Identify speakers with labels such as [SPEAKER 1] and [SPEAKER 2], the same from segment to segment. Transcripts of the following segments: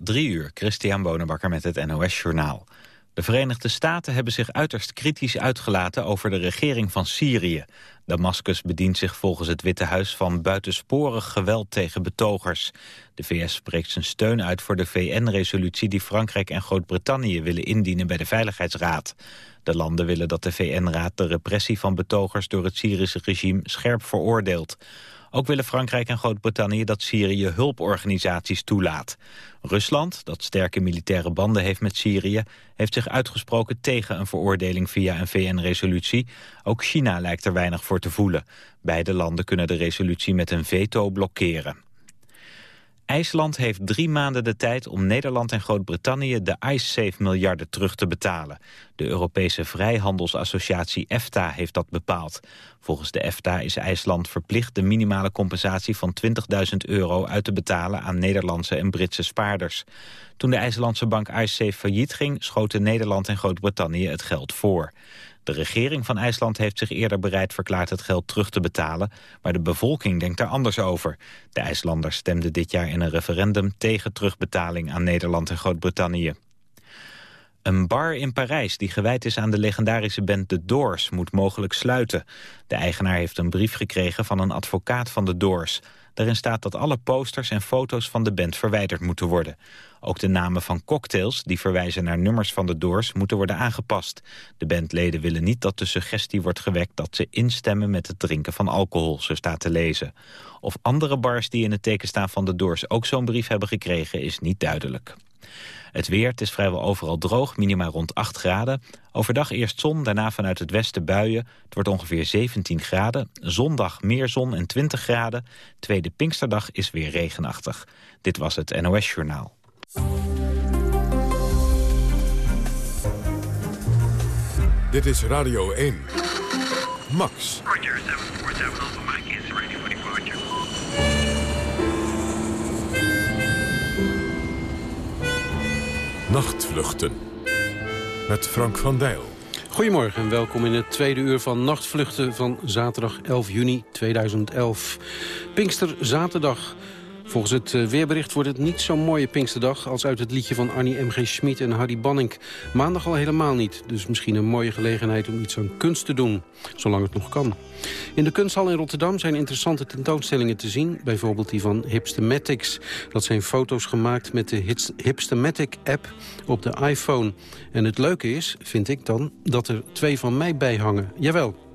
[SPEAKER 1] Drie uur, Christian Bonenbakker met het NOS Journaal. De Verenigde Staten hebben zich uiterst kritisch uitgelaten over de regering van Syrië. Damascus bedient zich volgens het Witte Huis van buitensporig geweld tegen betogers. De VS spreekt zijn steun uit voor de VN-resolutie die Frankrijk en Groot-Brittannië willen indienen bij de Veiligheidsraad. De landen willen dat de VN-raad de repressie van betogers door het Syrische regime scherp veroordeelt. Ook willen Frankrijk en Groot-Brittannië dat Syrië hulporganisaties toelaat. Rusland, dat sterke militaire banden heeft met Syrië... heeft zich uitgesproken tegen een veroordeling via een VN-resolutie. Ook China lijkt er weinig voor te voelen. Beide landen kunnen de resolutie met een veto blokkeren. IJsland heeft drie maanden de tijd om Nederland en Groot-Brittannië de IceSafe-miljarden terug te betalen. De Europese Vrijhandelsassociatie EFTA heeft dat bepaald. Volgens de EFTA is IJsland verplicht de minimale compensatie van 20.000 euro uit te betalen aan Nederlandse en Britse spaarders. Toen de IJslandse bank IceSafe failliet ging, schoten Nederland en Groot-Brittannië het geld voor. De regering van IJsland heeft zich eerder bereid verklaard het geld terug te betalen, maar de bevolking denkt daar anders over. De IJslanders stemden dit jaar in een referendum tegen terugbetaling aan Nederland en Groot-Brittannië. Een bar in Parijs die gewijd is aan de legendarische band The Doors moet mogelijk sluiten. De eigenaar heeft een brief gekregen van een advocaat van The Doors. Daarin staat dat alle posters en foto's van de band verwijderd moeten worden. Ook de namen van cocktails, die verwijzen naar nummers van de Doors, moeten worden aangepast. De bandleden willen niet dat de suggestie wordt gewekt dat ze instemmen met het drinken van alcohol, zo staat te lezen. Of andere bars die in het teken staan van de Doors ook zo'n brief hebben gekregen, is niet duidelijk. Het weer, het is vrijwel overal droog, minima rond 8 graden. Overdag eerst zon, daarna vanuit het westen buien. Het wordt ongeveer 17 graden. Zondag meer zon en 20 graden. Tweede Pinksterdag is weer regenachtig. Dit was het NOS Journaal.
[SPEAKER 2] Dit is Radio 1. Max.
[SPEAKER 3] Roger, 747 Alpha Mike is ready for departure.
[SPEAKER 2] Nachtvluchten. Met Frank van Dijl.
[SPEAKER 4] Goedemorgen en welkom in het tweede uur van Nachtvluchten van zaterdag 11 juni 2011. Pinkster zaterdag. Volgens het eh, weerbericht wordt het niet zo'n mooie Pinksterdag... als uit het liedje van Annie M.G. Schmid en Harry Banning. Maandag al helemaal niet, dus misschien een mooie gelegenheid... om iets aan kunst te doen, zolang het nog kan. In de kunsthal in Rotterdam zijn interessante tentoonstellingen te zien. Bijvoorbeeld die van Hipstematics. Dat zijn foto's gemaakt met de Hipstematic-app op de iPhone. En het leuke is, vind ik dan, dat er twee van mij bij hangen. Jawel,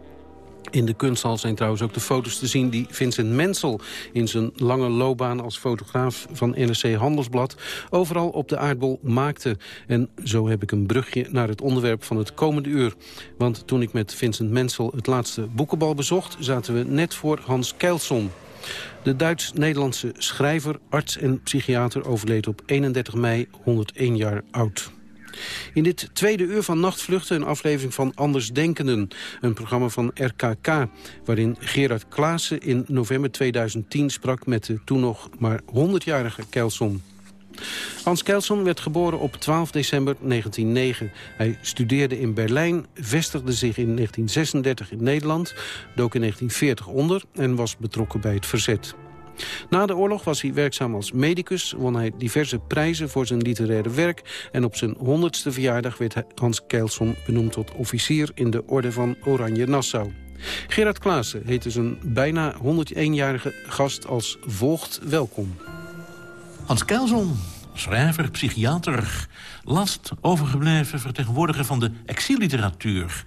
[SPEAKER 4] in de kunsthal zijn trouwens ook de foto's te zien die Vincent Mensel... in zijn lange loopbaan als fotograaf van NRC Handelsblad... overal op de aardbol maakte. En zo heb ik een brugje naar het onderwerp van het komende uur. Want toen ik met Vincent Mensel het laatste boekenbal bezocht... zaten we net voor Hans Keilson. De Duits-Nederlandse schrijver, arts en psychiater overleed op 31 mei 101 jaar oud. In dit tweede uur van Nachtvluchten een aflevering van Andersdenkenden. Een programma van RKK, waarin Gerard Klaassen in november 2010 sprak met de toen nog maar 100-jarige Kelson. Hans Kelson werd geboren op 12 december 1909. Hij studeerde in Berlijn, vestigde zich in 1936 in Nederland... dook in 1940 onder en was betrokken bij het verzet. Na de oorlog was hij werkzaam als medicus, won hij diverse prijzen voor zijn literaire werk... en op zijn 100ste verjaardag werd Hans Keilson benoemd tot officier in de Orde van Oranje Nassau. Gerard Klaassen heette zijn bijna 101-jarige gast als volgt welkom.
[SPEAKER 5] Hans Keilson, schrijver, psychiater, last overgebleven vertegenwoordiger van de exilliteratuur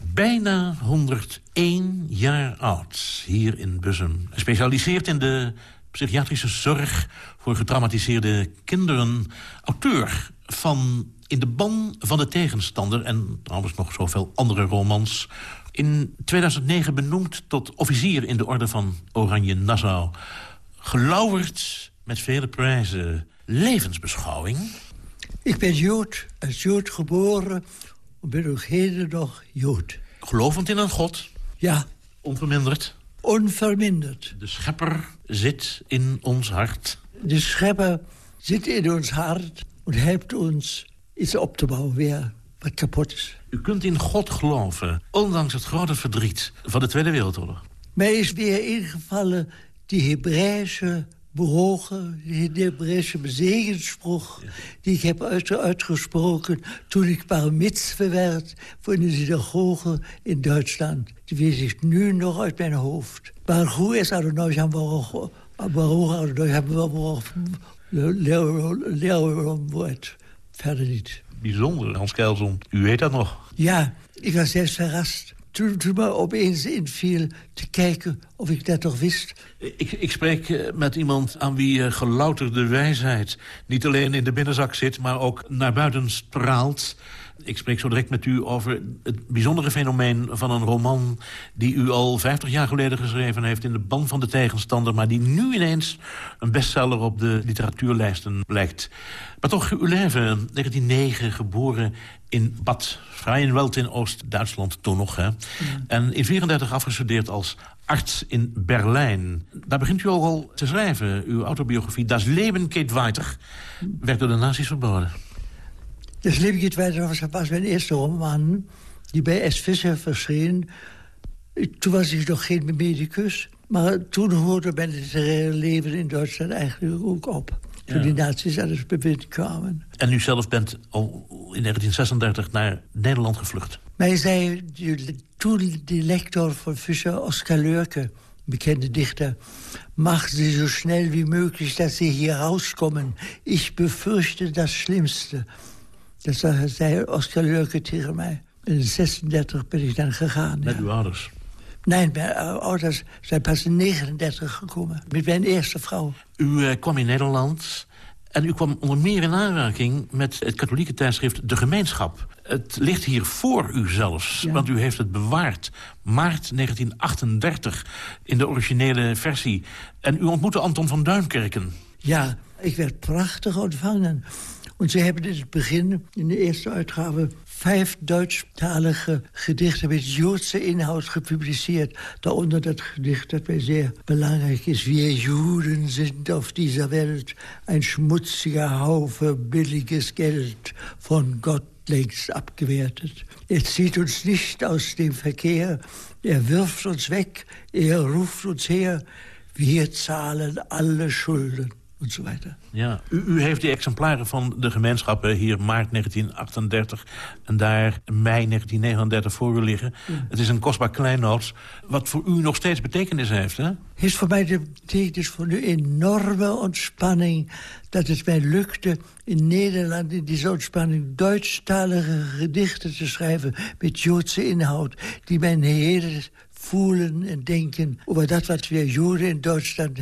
[SPEAKER 5] bijna 101 jaar oud, hier in Bussum. Gespecialiseerd in de psychiatrische zorg voor getraumatiseerde kinderen. Auteur van In de ban van de tegenstander... en trouwens nog zoveel andere romans. In 2009 benoemd tot officier in de orde van Oranje Nassau. Gelauwerd met vele prijzen. Levensbeschouwing.
[SPEAKER 6] Ik ben Jood, als Jood geboren ben ook heden nog Jood.
[SPEAKER 5] Gelovend in een God?
[SPEAKER 6] Ja.
[SPEAKER 5] Onverminderd?
[SPEAKER 6] Onverminderd.
[SPEAKER 5] De schepper zit in ons hart.
[SPEAKER 6] De schepper zit in ons hart en helpt ons iets op te bouwen weer wat kapot is.
[SPEAKER 5] U kunt in God geloven, ondanks het grote verdriet van de Tweede Wereldoorlog.
[SPEAKER 6] Mij is weer ingevallen die Hebreeuwse bewogen, de Hebreeuwse zegensspruch... die ik heb uit, uitgesproken toen ik bar mitzwe werd... voor de synagoge in Duitsland. Die weet ik nu nog uit mijn hoofd. Maar hoe is Adonai Baruch, Adonai woord. Verder niet.
[SPEAKER 5] Bijzonder, Hans Kelson. U weet dat nog?
[SPEAKER 6] Ja, ik was zelfs verrast toen, toen me opeens inviel te kijken of ik dat toch wist.
[SPEAKER 5] Ik, ik spreek eh, met iemand aan wie uh, gelouterde wijsheid... niet alleen in de binnenzak zit, maar ook naar buiten straalt. Ik spreek zo direct met u over het bijzondere fenomeen van een roman... die u al 50 jaar geleden geschreven heeft in de band van de tegenstander... maar die nu ineens een bestseller op de literatuurlijsten blijkt. Maar toch, uw leven, 1909, geboren in Bad Freienwald in Oost-Duitsland toen nog. Hè? En in 1934 afgestudeerd als arts in Berlijn. Daar begint u al te schrijven. Uw autobiografie Das Leben geht weiter werd door de nazi's verboden.
[SPEAKER 6] Das Leben geht weiter was mijn eerste roman... die bij S. Visser verscheen. Toen was ik nog geen medicus. Maar toen hoorde mijn literaire leven in Duitsland eigenlijk ook op. Toen die nazi's aan het bewind kwamen.
[SPEAKER 5] En u zelf bent al in 1936 naar Nederland gevlucht?
[SPEAKER 6] Mij zei toen de lector van Fischer, Oscar Leurke... bekende Dichter... Mach sie so schnell wie möglich, dass sie hier rauskommen. Ich befürchte das Schlimmste. Dat zei Oscar Leurke tegen mij. In 36 ben ik dan gegaan.
[SPEAKER 5] Met uw ouders?
[SPEAKER 6] Nee, mijn ouders zijn pas in 39 gekomen. Met mijn eerste vrouw.
[SPEAKER 5] U uh, kwam in Nederland en u kwam onder meer in aanraking... met het katholieke tijdschrift De Gemeenschap. Het ligt hier voor u zelfs, want u heeft het bewaard. Maart 1938, in de originele versie. En u ontmoette Anton van Duinkerken.
[SPEAKER 6] Ja, ik werd prachtig ontvangen. Want ze hebben in het begin, in de eerste uitgave... vijf Duitsstalige gedichten met Joodse inhoud gepubliceerd. Daaronder dat gedicht dat mij zeer belangrijk is. Wir Juden sind auf dieser Welt ein schmutziger Haufe billiges Geld... von Gott längst abgewertet. Er zieht uns nicht aus dem Verkehr, er wirft uns weg, er ruft uns her... Wir zahlen alle Schulden weiter.
[SPEAKER 5] Ja, u, u, heeft die exemplaren van de gemeenschappen hier maart 1938... en daar mei 1939 voor u liggen. Het is een kostbaar kleinoot, wat voor u nog steeds betekenis heeft, hè?
[SPEAKER 6] Is voor mij de betekenis voor de enorme ontspanning... dat het mij lukte in Nederland in die ontspanning... Duitsstalige gedichten te schrijven met Joodse inhoud... die mijn hele voelen en denken over dat wat we Joden in Duitsland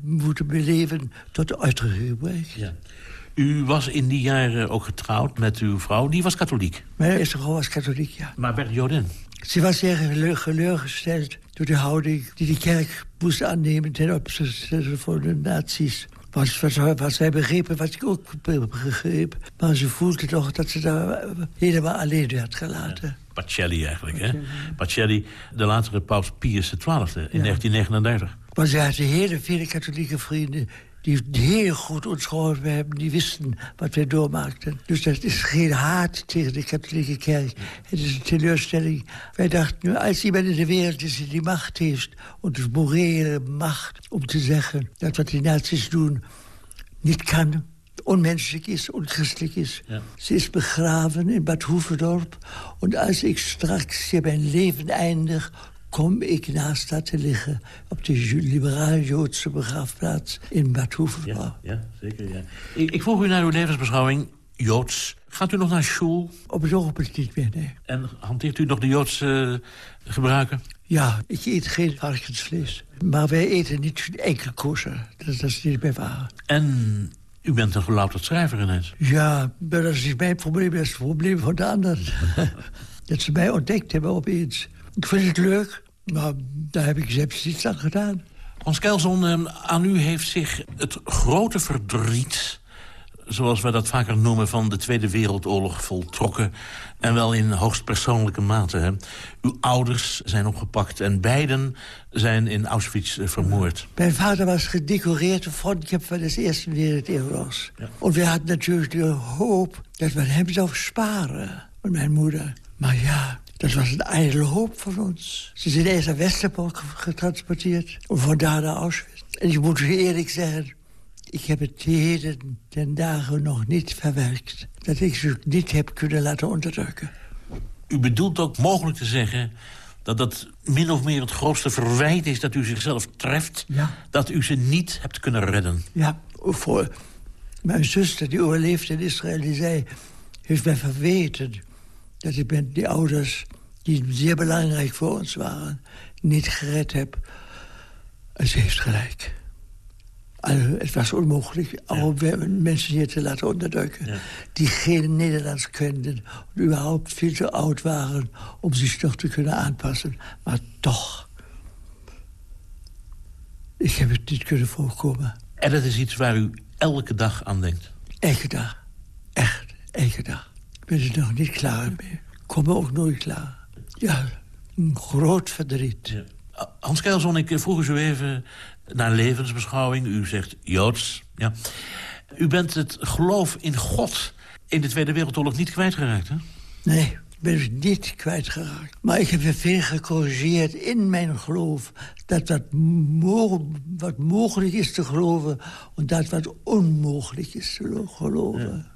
[SPEAKER 6] moeten beleven tot uitdrukking
[SPEAKER 5] Ja. U was in die jaren ook getrouwd met uw vrouw. Die was katholiek?
[SPEAKER 6] Mijn eerste vrouw was katholiek, ja.
[SPEAKER 5] Maar werd Jodin?
[SPEAKER 6] Ze was zeer geleurgesteld door de houding die de kerk moest aannemen... ten opzichte van de nazi's. Was, was zij begrepen, wat ik ook begreep. Maar ze voelde toch dat ze daar helemaal alleen werd gelaten.
[SPEAKER 5] Pacelli eigenlijk, hè? Pacelli, de latere paus Pius XII in 1939.
[SPEAKER 6] Maar ze had hele vele katholieke vrienden die heel goed ons geholpen hebben. Die wisten wat wij doormaakten. Dus dat is geen haat tegen de katholieke kerk. Het is een teleurstelling. Wij dachten, nu, als iemand in de wereld is die die macht heeft... onze morele macht om te zeggen dat wat die nazi's doen niet kan onmenselijk is, onchristelijk is. Ja. Ze is begraven in Bad Hoeverdorp. En als ik straks hier mijn leven eindig... kom ik naast haar te liggen op de liberaal-Joodse begraafplaats in Bad.
[SPEAKER 5] Ja, ja zeker, ja. Ik, ik vroeg u naar uw levensbeschouwing, Joods. Gaat u nog naar school?
[SPEAKER 6] Op het ogenblik niet meer, nee.
[SPEAKER 5] En hanteert u nog de Joodse uh, gebruiken?
[SPEAKER 6] Ja, ik eet geen varkensvlees. Maar wij eten niet enkel kosher. Dat, dat is niet meer waar.
[SPEAKER 5] En u bent een gelouterd schrijver ineens.
[SPEAKER 6] Ja, maar dat is niet mijn probleem, dat is het probleem van de anderen. dat ze mij ontdekt hebben opeens. Ik vind het leuk, maar daar heb ik zelfs iets aan gedaan.
[SPEAKER 5] Hans Kelson, ehm, aan u heeft zich het grote verdriet zoals we dat vaker noemen, van de Tweede Wereldoorlog voltrokken. En wel in hoogst persoonlijke mate. Hè. Uw ouders zijn opgepakt en beiden zijn in Auschwitz uh, vermoord.
[SPEAKER 6] Mijn vader was gedecoreerd frontcap van de Eerste Wereldoorlog. Ja. En we hadden natuurlijk de hoop dat we hem zou sparen. Mijn moeder. Maar ja, Dat was een ijdele hoop van ons. Ze zijn eerst naar Westerbork getransporteerd. En vandaar naar Auschwitz. En ik moet u eerlijk zeggen... ik heb het heden ten dagen nog niet verwerkt. Dat ik ze niet heb kunnen laten onderdrukken.
[SPEAKER 5] U bedoelt ook mogelijk te zeggen dat dat min of meer het grootste verwijt is... dat u zichzelf treft,
[SPEAKER 6] Ja.
[SPEAKER 5] dat u ze niet hebt kunnen redden.
[SPEAKER 6] Ja, voor mijn zuster die overleefd in Israël... die zei, heeft mij verweten dat ik met die ouders... die zeer belangrijk voor ons waren, niet gered heb. En ze heeft gelijk. Het was onmogelijk om mensen hier te laten onderdrukken... die geen Nederlands kenden... en überhaupt veel te oud waren om zich nog te kunnen aanpassen. Maar toch... Ik heb het niet kunnen voorkomen.
[SPEAKER 5] En dat is iets waar u elke dag aan denkt.
[SPEAKER 6] Elke dag. Echt, elke dag. Ik ben er nog niet klaar mee. Ik kom ook nooit klaar. Ja, een groot verdriet.
[SPEAKER 5] Hans Kelson, ik vroeg u zo even naar levensbeschouwing. U zegt Joods. Ja. U bent het geloof in God in de Tweede Wereldoorlog niet kwijtgeraakt, hè?
[SPEAKER 6] Nee, ik ben het niet kwijtgeraakt. Maar ik heb er veel gecorrigeerd in mijn geloof. Dat wat, mo wat mogelijk is te geloven... en dat wat onmogelijk is te geloven.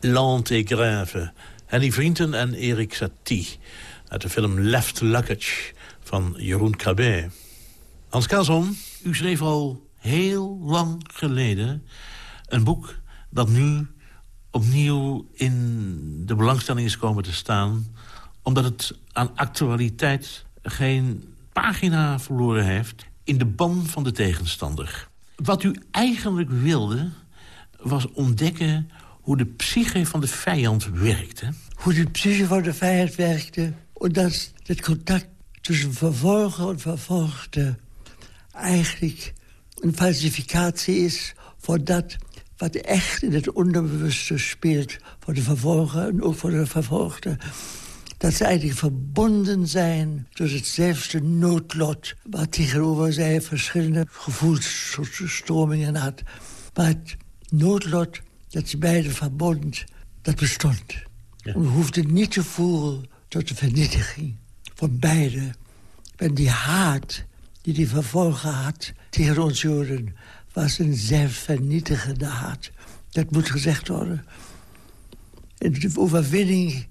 [SPEAKER 5] L'Antégrave. Henny Vrienden en Erik Satie. Uit de film Left Luggage van Jeroen Krabbe. Hans Kelson, u schreef al heel lang geleden... een boek dat nu opnieuw in de belangstelling is komen te staan... omdat het aan actualiteit geen pagina verloren heeft... in de ban van de tegenstander. Wat u eigenlijk wilde, was ontdekken hoe de psyche van de vijand werkte.
[SPEAKER 6] Hoe de psyche van de vijand werkte... en dat het contact tussen vervolger en vervolgde... eigenlijk een falsificatie is voor dat wat echt in het onderbewuste speelt... voor de vervolger en ook voor de vervolgde. Dat ze eigenlijk verbonden zijn door hetzelfde noodlot... waar tegenover zij verschillende gevoelsstromingen had. Maar het noodlot dat ze beiden verbond, dat bestond. Ja. We hoefden niet te voeren tot de vernietiging van beiden. En die haat die die vervolger had tegen ons Joden... was een zelfvernietigende haat. Dat moet gezegd worden. En de overwinning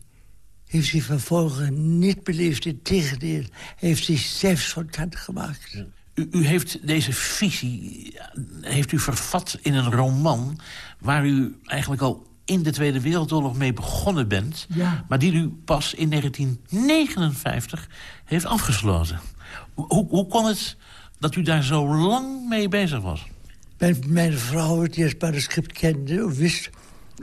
[SPEAKER 6] heeft die vervolger niet beleefd. Integendeel, heeft zich zelfs van kant gemaakt. Ja.
[SPEAKER 5] U, u, heeft deze visie heeft u vervat in een roman... waar u eigenlijk al in de Tweede Wereldoorlog mee begonnen bent...
[SPEAKER 6] Ja.
[SPEAKER 5] maar die u pas in 1959 heeft afgesloten. Hoe, hoe kon het dat u daar zo lang mee bezig was?
[SPEAKER 6] Mijn, mijn vrouw, die het manuscript kende, wist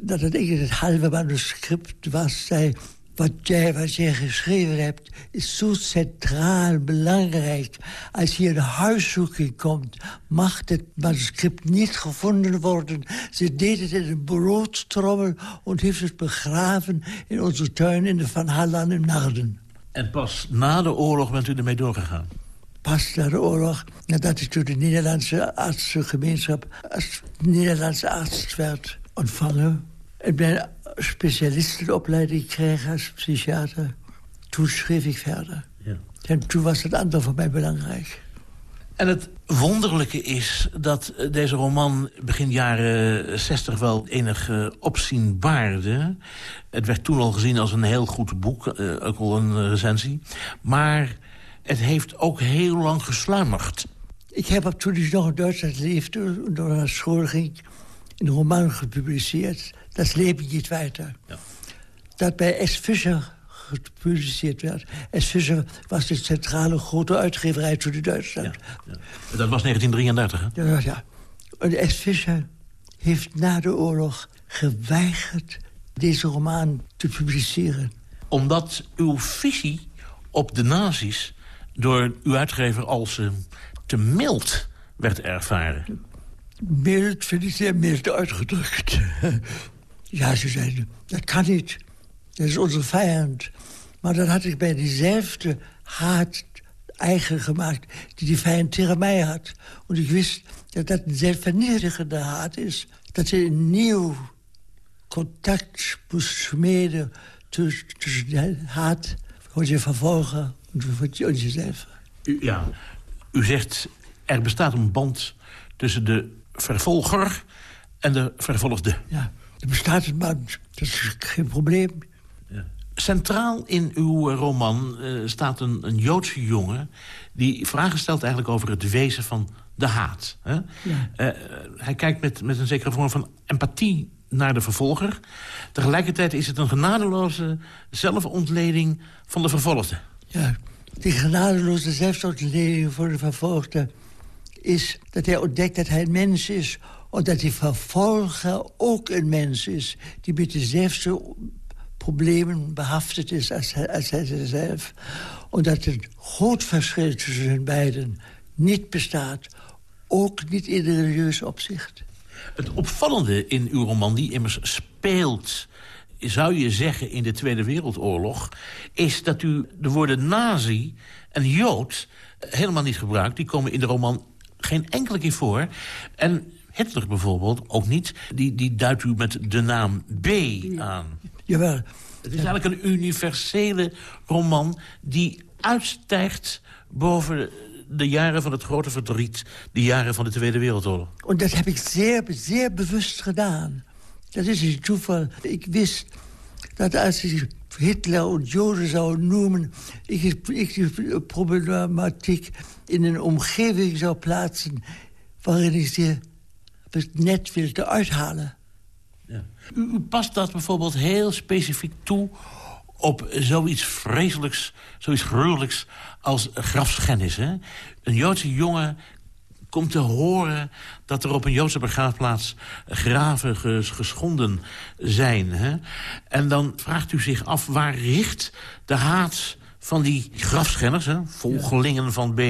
[SPEAKER 6] dat het eigenlijk het halve manuscript was. Zei, wat jij, wat jij geschreven hebt, is zo centraal belangrijk. Als hier een huiszoeking komt, mag het manuscript niet gevonden worden. Ze deed het in een broodtrommel en heeft het begraven in onze tuin in de Van Hallan in Narden.
[SPEAKER 5] En pas na de oorlog bent u ermee doorgegaan?
[SPEAKER 6] Pas na de oorlog, nadat ik door de Nederlandse artsengemeenschap als Nederlandse arts werd ontvangen. Ik ben specialistenopleiding kreeg als psychiater. Toen schreef ik verder.
[SPEAKER 5] Ja.
[SPEAKER 6] En toen was het andere voor mij belangrijk.
[SPEAKER 5] En het wonderlijke is dat deze roman begin jaren 60 wel enig uh, opzien baarde. Het werd toen al gezien als een heel goed boek, uh, ook al een recensie. Maar het heeft ook heel lang gesluimerd.
[SPEAKER 6] Ik heb toen ik nog in Duitsland leefde, door naar school ging... een roman gepubliceerd, Dat leven niet weiter.
[SPEAKER 5] Ja.
[SPEAKER 6] Dat bij S. Fischer gepubliceerd werd. S. Fischer was de centrale grote uitgeverij toen in Duitsland.
[SPEAKER 5] Ja, ja. Dat was 1933, hè?
[SPEAKER 6] Ja, ja. En S. Fischer heeft na de oorlog geweigerd deze roman te publiceren.
[SPEAKER 5] Omdat uw visie op de nazi's door uw uitgever als uh, te mild werd ervaren.
[SPEAKER 6] Mild vind ik zeer mild uitgedrukt. ja, ze zeiden, dat kan niet. Dat is onze vijand. Maar dan had ik bij diezelfde haat eigen gemaakt... die die vijand tegen mij had. Want ik wist dat dat een zelfvernietigende haat is. Dat je een nieuw contact moest smeden... tussen, tussen de haat voor je vervolger en jezelf.
[SPEAKER 5] Ja, u zegt er bestaat een band tussen de vervolger en de vervolgde.
[SPEAKER 6] Ja, er bestaat een band. Dat is geen probleem.
[SPEAKER 5] Ja. Centraal in uw roman uh, staat een, een, Joodse jongen... die vragen stelt eigenlijk over het wezen van de haat. Hè?
[SPEAKER 6] Ja.
[SPEAKER 5] Uh, hij kijkt met, met een zekere vorm van empathie naar de vervolger. Tegelijkertijd is het een genadeloze zelfontleding van de vervolgde.
[SPEAKER 6] Ja, die genadeloze zelfontleding voor de vervolgde... is dat hij ontdekt dat hij een mens is... omdat die vervolger ook een mens is... die met dezelfde problemen behaftet is als als hij zelf. Omdat een groot verschil tussen hun beiden niet bestaat. Ook niet in religieus opzicht.
[SPEAKER 5] Het opvallende in uw roman, die immers speelt zou je zeggen in de Tweede Wereldoorlog... is dat u de woorden nazi en jood helemaal niet gebruikt. Die komen in de roman geen enkele keer voor. En Hitler bijvoorbeeld ook niet. Die, die duidt u met de naam B aan.
[SPEAKER 6] Jawel.
[SPEAKER 5] Het is eigenlijk een universele roman die uitstijgt boven de jaren van het grote verdriet. De jaren van de Tweede Wereldoorlog.
[SPEAKER 6] En dat heb ik zeer, zeer bewust gedaan. Dat is een toeval. Ik wist dat als ik Hitler en Joden zou noemen... ik, ik de problematiek in een omgeving zou plaatsen... waarin ik ze net wilde uithalen.
[SPEAKER 5] Ja. U, u past dat bijvoorbeeld heel specifiek toe op zoiets vreselijks, zoiets gruwelijks als grafschennis. Hè? Een Joodse jongen komt te horen dat er op een Joodse begraafplaats graven geschonden zijn. Hè? En dan vraagt u zich af, waar richt de haat van die grafschenners, hè? volgelingen van B,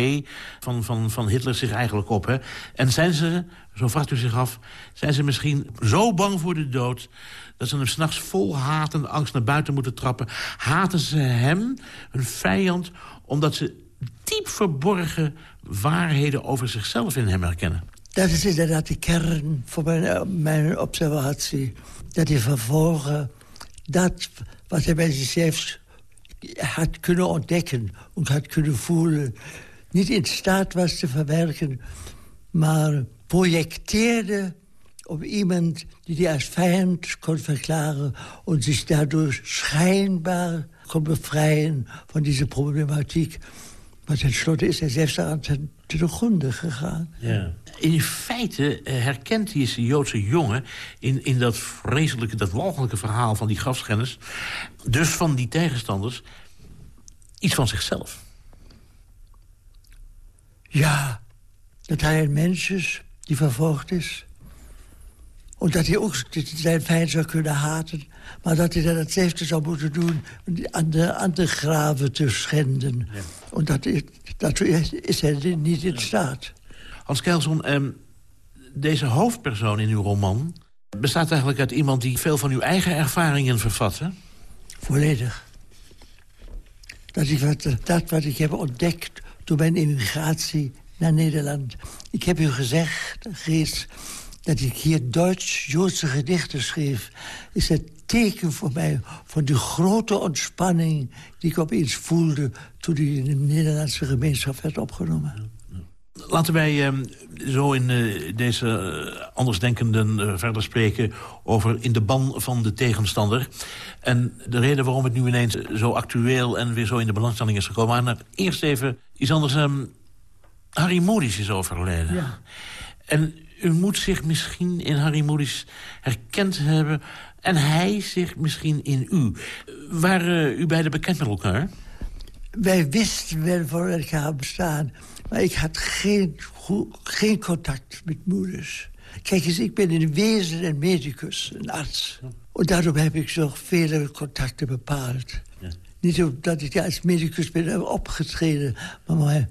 [SPEAKER 5] van, van, van Hitler zich eigenlijk op. Hè? En zijn ze, zo vraagt u zich af, zijn ze misschien zo bang voor de dood... dat ze hem s'nachts vol haat en angst naar buiten moeten trappen? Haten ze hem, hun vijand, omdat ze diep verborgen waarheden over zichzelf in hem herkennen.
[SPEAKER 6] Dat is inderdaad de kern van mijn, mijn observatie. Dat hij vervolgen dat wat hij bij zichzelf had kunnen ontdekken... en had kunnen voelen, niet in staat was te verwerken... maar projecteerde op iemand die hij als vijand kon verklaren... en zich daardoor schijnbaar kon bevrijden van deze problematiek... Maar tenslotte is hij zelfs aan ten, te gronde gegaan.
[SPEAKER 5] Ja. In feite eh, herkent die Joodse jongen in, in dat vreselijke, dat walgelijke verhaal van die grafschennis... dus van die tegenstanders, iets van zichzelf.
[SPEAKER 6] Ja, dat hij een mens is die vervolgd is. Omdat hij ook zijn fijn zou kunnen haten. Maar dat hij dat hetzelfde zou moeten doen aan de, aan de graven te schenden. Ja. En dat, is, hij niet in staat.
[SPEAKER 5] Hans Kelson, ehm, deze hoofdpersoon in uw roman... bestaat eigenlijk uit iemand die veel van uw eigen ervaringen vervat, hè?
[SPEAKER 6] Volledig. Dat, ik dat wat ik heb ontdekt door mijn immigratie naar Nederland. Ik heb u gezegd, Gees, dat ik hier Duits-Joodse gedichten schreef... is het teken voor mij van de grote ontspanning... die ik opeens voelde toen ik in de Nederlandse gemeenschap werd opgenomen.
[SPEAKER 5] Laten wij uh, zo in uh, deze uh, andersdenkenden uh, verder spreken... over in de ban van de tegenstander. En de reden waarom het nu ineens zo actueel... en weer zo in de belangstelling is gekomen... maar eerst even iets anders... Harry Modis is overleden. Ja. En u moet zich misschien in Harry Modis herkend hebben... en hij zich misschien in u. Waren u beiden bekend met elkaar?
[SPEAKER 6] Wij wisten wel voor elkaar bestaan... maar ik had geen, geen contact met moeders. Kijk eens, ik ben in wezen een medicus, een arts. En daarom heb ik zo vele contacten bepaald. Ja. Niet omdat ik als medicus ben opgetreden... maar mijn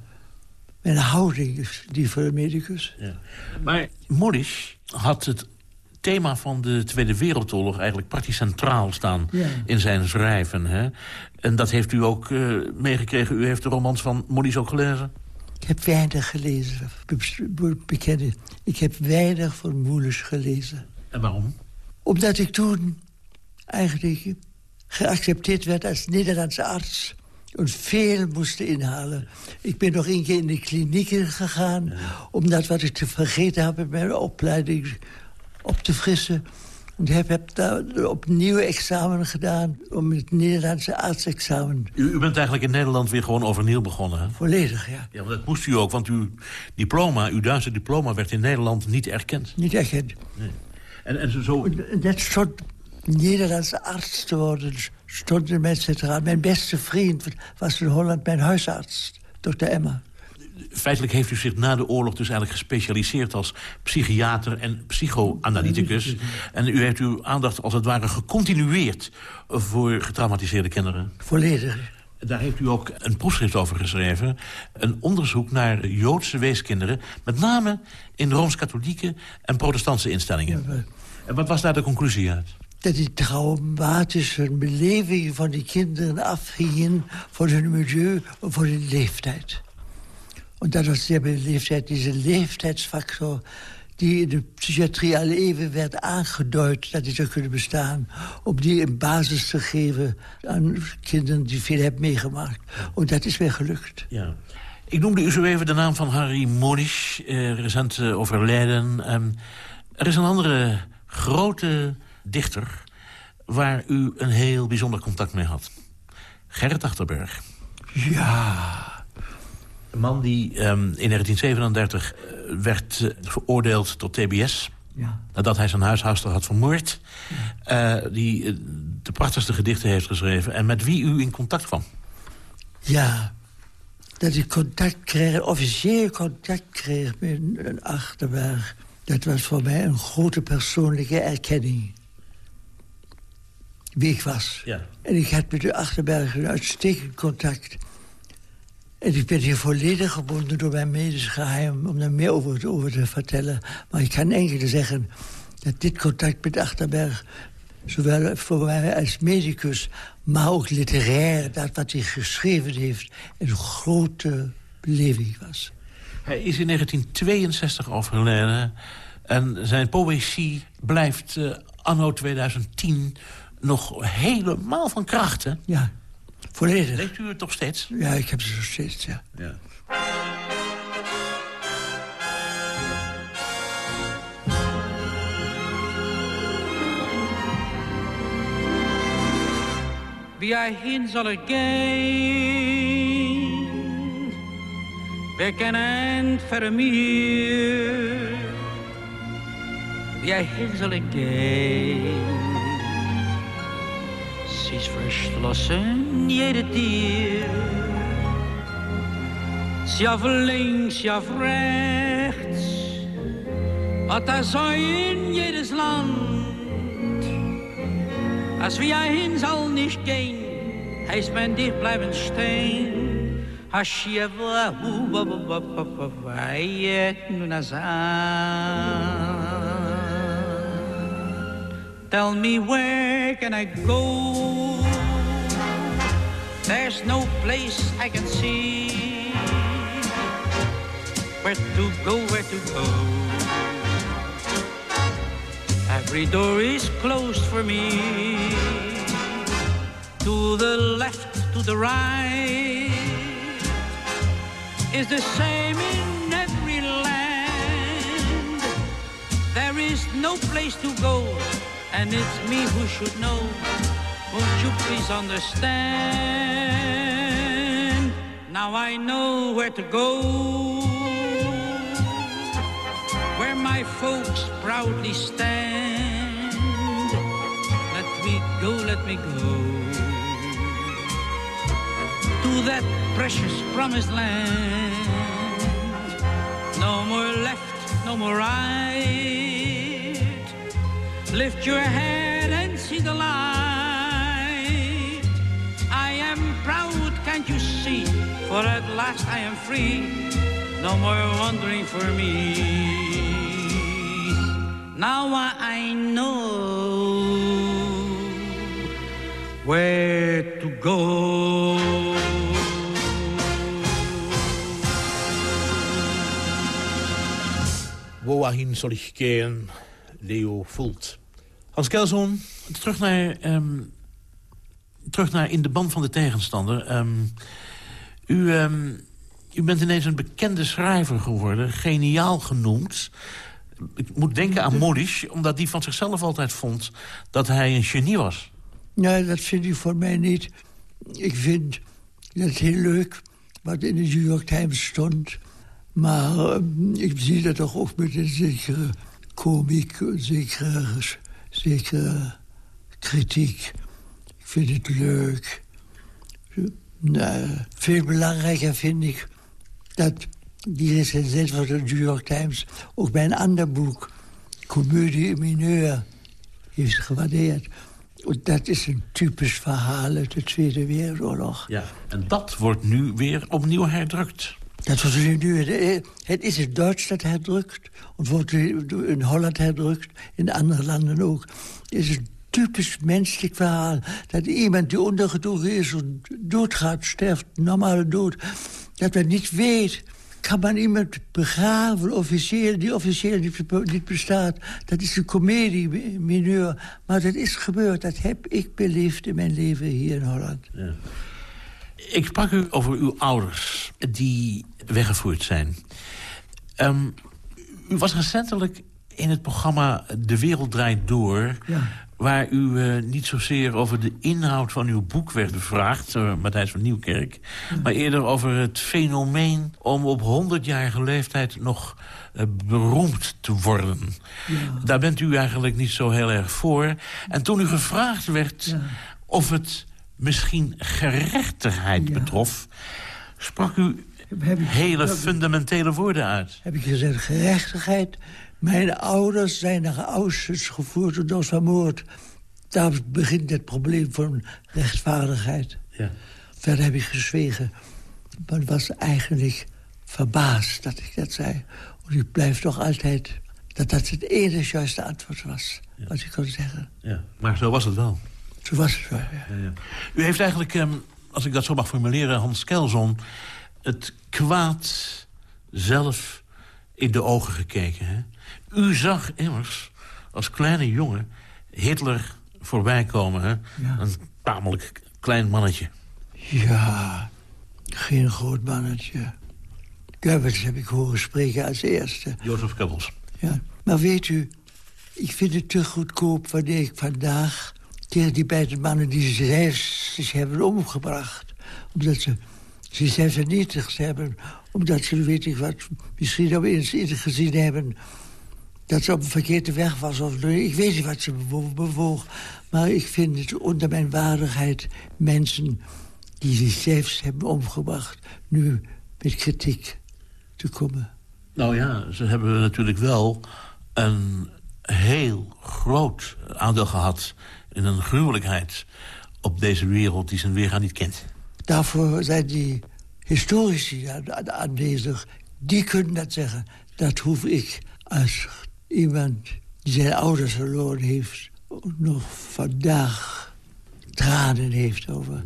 [SPEAKER 6] houding is die voor een medicus. Ja.
[SPEAKER 5] Maar Morris had het thema van de Tweede Wereldoorlog eigenlijk praktisch centraal staan in zijn schrijven. Hè? En dat heeft u ook uh, meegekregen. U heeft de romans van Morris ook gelezen?
[SPEAKER 6] Ik heb weinig gelezen, bekennen. Ik heb weinig van Moelis gelezen.
[SPEAKER 5] En waarom?
[SPEAKER 6] Omdat ik toen eigenlijk geaccepteerd werd als Nederlandse arts veel moesten inhalen. Ik ben nog een keer in de klinieken gegaan... omdat wat ik te vergeten heb met mijn opleiding op te frissen. Ik heb, heb daar opnieuw examen gedaan om het Nederlandse artsexamen.
[SPEAKER 5] U, u, bent eigenlijk in Nederland weer gewoon overnieuw begonnen, hè?
[SPEAKER 6] Volledig, ja.
[SPEAKER 5] Ja, maar dat moest u ook, want uw diploma, uw Duitse diploma... werd in Nederland niet erkend.
[SPEAKER 6] Niet erkend. Nee.
[SPEAKER 5] En, en zo...
[SPEAKER 6] Net soort Nederlandse arts te worden stond in mijn centraal. Mijn beste vriend was in Holland mijn huisarts, dokter Emma.
[SPEAKER 5] Feitelijk heeft u zich na de oorlog dus eigenlijk gespecialiseerd als psychiater en psychoanalyticus. En u heeft uw aandacht als het ware gecontinueerd voor getraumatiseerde kinderen.
[SPEAKER 6] Volledig.
[SPEAKER 5] Daar heeft u ook een proefschrift over geschreven. Een onderzoek naar Joodse weeskinderen. Met name in Rooms-Katholieke en protestantse instellingen. En wat was daar de conclusie uit?
[SPEAKER 6] Dat die traumatische belevingen van die kinderen afgingen... voor hun milieu en voor hun leeftijd. En dat was de leeftijd, deze leeftijdsfactor... die in de psychiatrie al even werd aangeduid dat die zou kunnen bestaan... om die een basis te geven aan kinderen die veel hebben meegemaakt. En dat is weer gelukt.
[SPEAKER 5] Ja. Ik noemde u zo even de naam van Harry Monisch, eh, recent uh, overleden. Um, er is een andere grote dichter... waar u een heel bijzonder contact mee had. Gerrit Achterberg.
[SPEAKER 6] Ja.
[SPEAKER 5] Een man die um, in 1937 uh, werd uh, veroordeeld tot TBS... Ja. Nadat hij zijn huishoudster had vermoord. Ja. Uh, die uh, de prachtigste gedichten heeft geschreven. En met wie u in contact kwam.
[SPEAKER 6] Ja, dat ik contact kreeg, officieel contact kreeg met een Achterberg. Dat was voor mij een grote persoonlijke erkenning wie ik was. Ja. En ik had met de Achterberg een uitstekend contact. En ik ben hier volledig gebonden door mijn medisch geheim... om daar meer over, over te vertellen. Maar ik kan enkel zeggen dat dit contact met Achterberg... zowel voor mij als medicus, maar ook literair... dat wat hij geschreven heeft, een grote beleving was.
[SPEAKER 5] Hij is in 1962 overleden... en zijn poëzie blijft uh, anno 2010 nog helemaal van kracht, hè?
[SPEAKER 6] Ja, volledig.
[SPEAKER 5] Leest u het nog steeds?
[SPEAKER 6] Ja, ik heb ze nog steeds, ja. ja.
[SPEAKER 7] Wie er heen zal gaan, weg en muur. Jij hin zal ik gehen. Ist verschlossen, jede. Sie auf links, sie auf rechts. Wat daar zou in jedes Land. Als wir hin soll nicht gehen, heißt man dicht bleiben stehen. Hashieva, hu, wa, wa, wa, wa, wa, wa, nunazan. Tell me where can I go? There's no place I can see. Where to go, where to go? Every door is closed for me. To the left, to the right, is the same in every land. There is no place to go, and it's me who should know. Won't you please understand? Now I know where to go where my folks proudly stand. Let me go, let me go to that precious promised land. No more left, no more right. Lift your head and see the light. I am proud, can't you see? For at last I am free. No more wandering for me. Now I know where to go.
[SPEAKER 5] Woahin soll ich gehen, Leo voelt. Hans Kelson, terug naar, ehm, terug naar In de band van de tegenstander. Ehm, u, ehm, u bent ineens een bekende schrijver geworden, geniaal genoemd. Ik moet denken aan Modisch, omdat die van zichzelf altijd vond... dat hij een genie was.
[SPEAKER 6] Nee, dat vind ik voor mij niet. Ik vind het heel leuk wat in de New York Times stond. Maar ik zie dat toch ook met een zekere komiek, een zekere, zekere kritiek. Ik vind het leuk. Nou, veel belangrijker vind ik dat die recensent van de New York Times ook bij een ander boek, Comedie in mineur, heeft gewaardeerd. Dat is een typisch verhaal uit de Tweede Wereldoorlog.
[SPEAKER 5] Ja, en dat wordt nu weer opnieuw herdrukt.
[SPEAKER 6] Dat wordt nu, het is in Duits dat herdrukt. Het wordt in Holland herdrukt, in andere landen ook. Het is een typisch menselijk verhaal. Dat iemand die ondergedoken is en doodgaat, sterft, normale dood. Dat men niet weet kan man iemand begraven, officieel, die officieel niet, bestaat. Dat is een comedie, mineur. Maar dat is gebeurd. Dat heb ik beleefd in mijn leven hier in Holland.
[SPEAKER 5] Ik sprak u over uw ouders die weggevoerd zijn. Um, u was recentelijk in het programma De Wereld Draait Door... Ja waar u uh, niet zozeer over de inhoud van uw boek werd bevraagd... Uh, Matthijs van Nieuwkerk... maar eerder over het fenomeen om op 100-jarige leeftijd nog uh, beroemd te worden. Ja. Daar bent u eigenlijk niet zo heel erg voor. En toen u gevraagd werd of het misschien gerechtigheid ja. betrof... sprak u hele fundamentele woorden uit.
[SPEAKER 6] Heb ik gezegd, gerechtigheid mijn ouders zijn naar Auschwitz gevoerd door dood van moord. Daar begint het probleem van rechtvaardigheid. Ja. Verder heb ik gezwegen. Maar was eigenlijk verbaasd dat ik dat zei. Want ik blijf toch altijd dat dat het enige juiste antwoord was. Ja. Wat ik kon zeggen.
[SPEAKER 5] Ja, maar zo was het wel.
[SPEAKER 6] Zo was het wel, ja. ja
[SPEAKER 5] U heeft eigenlijk, ehm, als ik dat zo mag formuleren, Hans Kelson... het kwaad zelf in de ogen gekeken, hè? U zag immers als kleine jongen Hitler voorbij komen. Hè? Een tamelijk klein mannetje.
[SPEAKER 6] Ja, geen groot mannetje. Goebbels heb ik horen spreken als eerste.
[SPEAKER 5] Jozef Goebbels.
[SPEAKER 6] Ja, maar weet u, ik vind het te goedkoop wanneer ik vandaag... die beide mannen die zich hebben omgebracht... omdat ze zichzelf vernietigd hebben. Omdat ze, weet ik wat, misschien ook eens gezien hebben... dat ze op een verkeerde weg was. Of, ik weet niet wat ze bewoog. Maar ik vind het onder mijn waardigheid mensen die zichzelf hebben omgebracht... nu met kritiek te komen.
[SPEAKER 5] Nou ja, ze hebben natuurlijk wel een heel groot aandeel gehad... in een gruwelijkheid op deze wereld die zijn weergaan niet kent.
[SPEAKER 6] Daarvoor zijn die historici aanwezig. Die kunnen dat zeggen. Dat hoef ik als iemand die zijn ouders verloren heeft... nog vandaag tranen heeft over.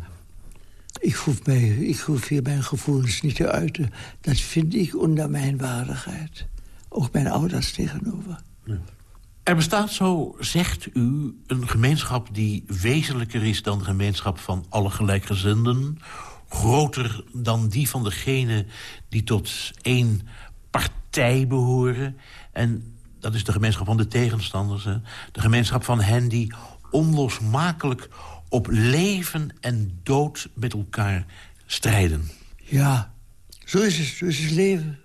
[SPEAKER 6] Ik hoef, mij, ik hoef hier mijn gevoelens niet te uiten. Dat vind ik onder mijn waardigheid. Ook mijn ouders tegenover.
[SPEAKER 5] Er bestaat, zo zegt u, een gemeenschap die wezenlijker is... dan de gemeenschap van alle gelijkgezinden. Groter dan die van degene die tot één partij behoren. En dat is de gemeenschap van de tegenstanders. Hè? De gemeenschap van hen die onlosmakelijk op leven en dood met elkaar strijden.
[SPEAKER 6] Ja, zo is het. Zo is het leven.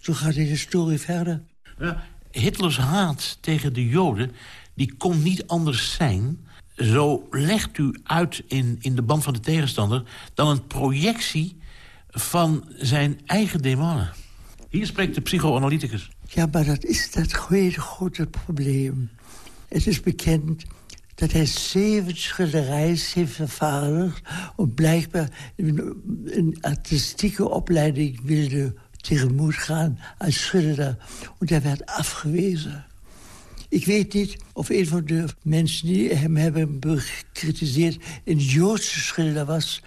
[SPEAKER 6] Zo gaat de historie verder.
[SPEAKER 5] Ja, Hitlers haat tegen de Joden, die kon niet anders zijn... zo legt u uit in, in de band van de tegenstander... dan een projectie van zijn eigen demonen. Hier spreekt de psychoanalyticus.
[SPEAKER 6] Ja, maar dat is dat hele grote probleem. Het is bekend dat hij zeven schilderijen heeft vervaardigd... om blijkbaar een artistieke opleiding wilde tegemoet gaan als schilder. En hij werd afgewezen. Ik weet niet of een van de mensen die hem hebben bekritiseerd... een Joodse schilder was.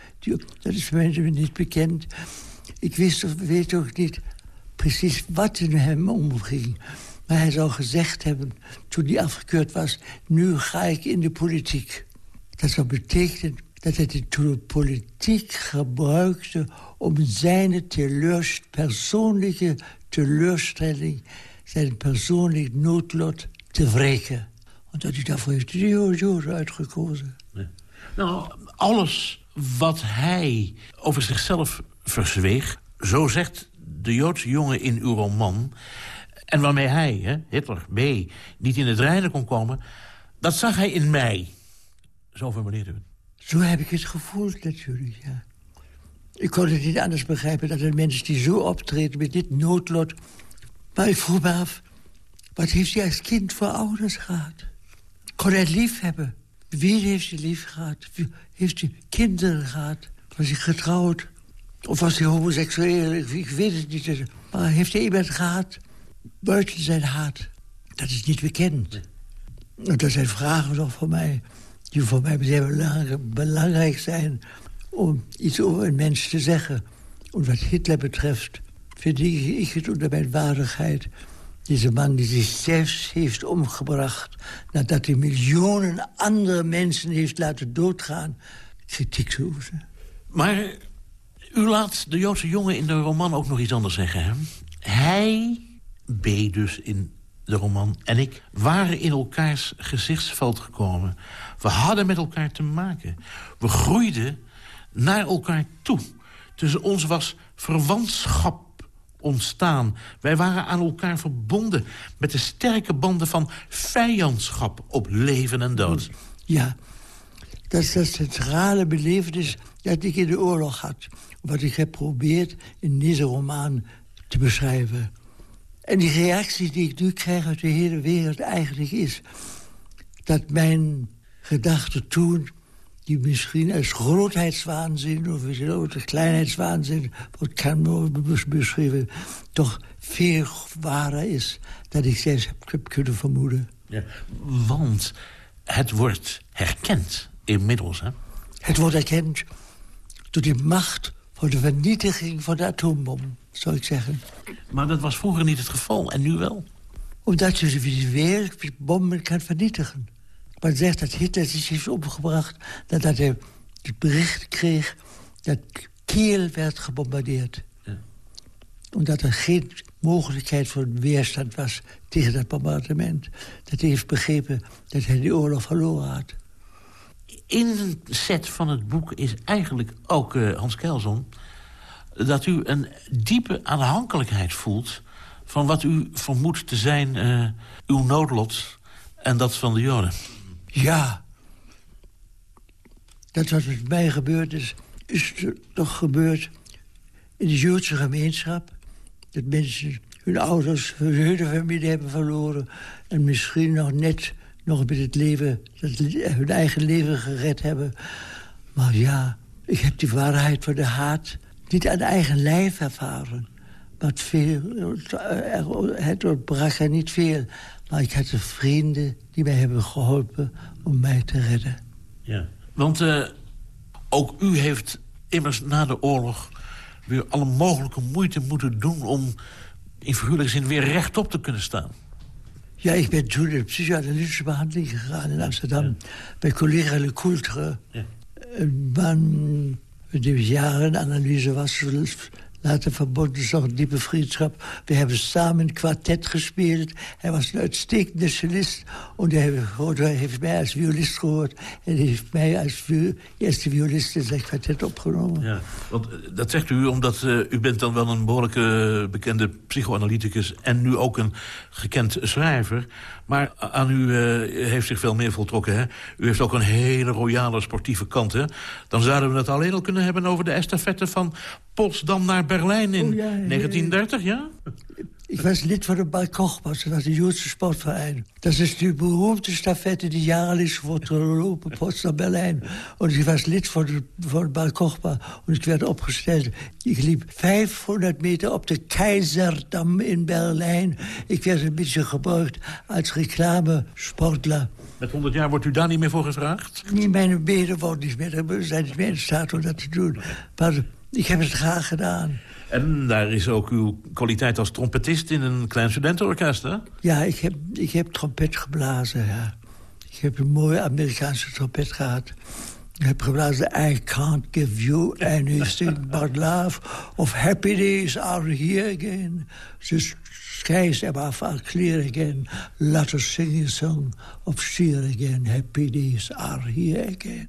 [SPEAKER 6] Dat is mij niet bekend. Ik wist of weet ook niet precies wat in hem omging. Maar hij zou gezegd hebben, toen hij afgekeurd was... nu ga ik in de politiek. Dat zou betekenen dat hij de politiek gebruikte... om zijn teleurs, persoonlijke teleurstelling... zijn persoonlijk noodlot te wreken. Omdat hij daarvoor heeft uitgekozen.
[SPEAKER 5] Nou, alles wat hij over zichzelf verzweeg... zo zegt de Joodse jongen in uw roman... en waarmee hij, hè, Hitler, B, niet in het reinen kon komen... dat zag hij in mij. Zo formuleerde u het.
[SPEAKER 6] Zo heb ik het gevoeld natuurlijk. Ik kon het niet anders begrijpen dat een mens die zo optreedt met dit noodlot... Maar ik vroeg me af, wat heeft hij als kind voor ouders gehad? Kon hij lief hebben? Wie heeft hij lief gehad? Heeft hij kinderen gehad? Was hij getrouwd? Of was hij homoseksueel? Ik, weet het niet. Maar heeft hij iemand gehad buiten zijn haat? Dat is niet bekend. Dat zijn vragen nog voor mij die voor mij belangrijk zijn... om iets over een mens te zeggen. En wat Hitler betreft vind ik het onder mijn waardigheid... deze man die zichzelf heeft omgebracht... nadat hij miljoenen andere mensen heeft laten doodgaan... kritiek te oefenen.
[SPEAKER 5] Maar u laat de Joodse jongen in de roman ook nog iets anders zeggen, hè? Hij, B dus in de roman, en ik waren in elkaars gezichtsveld gekomen. We hadden met elkaar te maken. We groeiden naar elkaar toe. Tussen ons was verwantschap ontstaan. Wij waren aan elkaar verbonden met de sterke banden van vijandschap op leven en dood.
[SPEAKER 6] Ja, dat is het centrale belevenis dat ik in de oorlog had. Wat ik heb geprobeerd in deze roman te beschrijven. En die reactie die ik nu krijg uit de hele wereld eigenlijk is... dat mijn gedachte toen... die misschien als grootheidswaanzin of als kleinheidswaanzin... wat kan beschrijven, toch veel warer is... dan ik zelfs heb kunnen vermoeden.
[SPEAKER 5] Ja, want het wordt herkend inmiddels, hè?
[SPEAKER 6] Het wordt erkend door die macht voor de vernietiging van de atoombom, zou ik zeggen.
[SPEAKER 5] Maar dat was vroeger niet het geval, en nu wel?
[SPEAKER 6] Omdat je weer bommen kan vernietigen. Maar zegt dat Hitler zich heeft opgebracht... nadat hij het bericht kreeg dat Kiel werd gebombardeerd. Ja. Omdat er geen mogelijkheid voor weerstand was tegen dat bombardement. Dat hij heeft begrepen dat hij de oorlog verloren had
[SPEAKER 5] in het set van het boek is eigenlijk ook uh, Hans Kelson... dat u een diepe aanhankelijkheid voelt... van wat u vermoedt te zijn uh, uw noodlot en dat van de Joden.
[SPEAKER 6] Ja. Dat wat met mij gebeurd is, is toch gebeurd in de Joodse gemeenschap. Dat mensen hun ouders, hun familie hebben verloren... en misschien nog net nog met het leven, hun eigen leven gered hebben. Maar ja, ik heb die waarheid voor de haat niet aan eigen lijf ervaren. Wat veel, het ontbrak er niet veel. Maar ik had vrienden die mij hebben geholpen om mij te redden.
[SPEAKER 5] Ja, want uh, ook u heeft immers na de oorlog... weer alle mogelijke moeite moeten doen om in figuurlijke zin weer rechtop te kunnen staan.
[SPEAKER 6] Ja, ik ben toen in psychoanalytische behandeling gegaan in Amsterdam... bij collega Le Coultre. Ja. Een man die jaren analyse was later verbonden een diepe vriendschap. We hebben samen een kwartet gespeeld. Hij was een uitstekende cellist. En hij heeft mij als violist gehoord. En heeft mij als eerste violist in zijn kwartet opgenomen.
[SPEAKER 5] Ja, want eh, dat zegt u omdat uh, u bent dan wel een behoorlijke eh, bekende psychoanalyticus... en nu ook een gekend schrijver. Maar aan u heeft zich veel meer voltrokken. Hè? U heeft ook een hele royale sportieve kant. Hè? Dan zouden we het alleen al kunnen hebben over de estafette van Potsdam naar Berlijn in oh, ja, 1930, ja?
[SPEAKER 6] Ik was lid van de Bar Kochbas, dat was een Joodse sportverein. Dat is de beroemde stafette die jaarlijks wordt gelopen, Potsdam-Berlijn. En ik was lid van de, van de en ik werd opgesteld. Ik liep 500 meter op de Keizerdam in Berlijn. Ik werd een beetje gebruikt als reclamesportler.
[SPEAKER 5] Met 100 jaar wordt u daar niet meer voor gevraagd?
[SPEAKER 6] Nee, mijn benen worden niet meer, zijn niet meer in staat om dat te doen. Maar ik heb het graag gedaan.
[SPEAKER 5] En daar is ook uw kwaliteit als trompetist in een klein studentenorkest, hè?
[SPEAKER 6] Ja, ik heb, ik heb trompet geblazen, ja. Ik heb een mooie Amerikaanse trompet gehad. Ik heb geblazen I can't give you anything but love. Of happy days are here again. The skies above clear again. Let us sing a song of cheer again. Happy days are here again.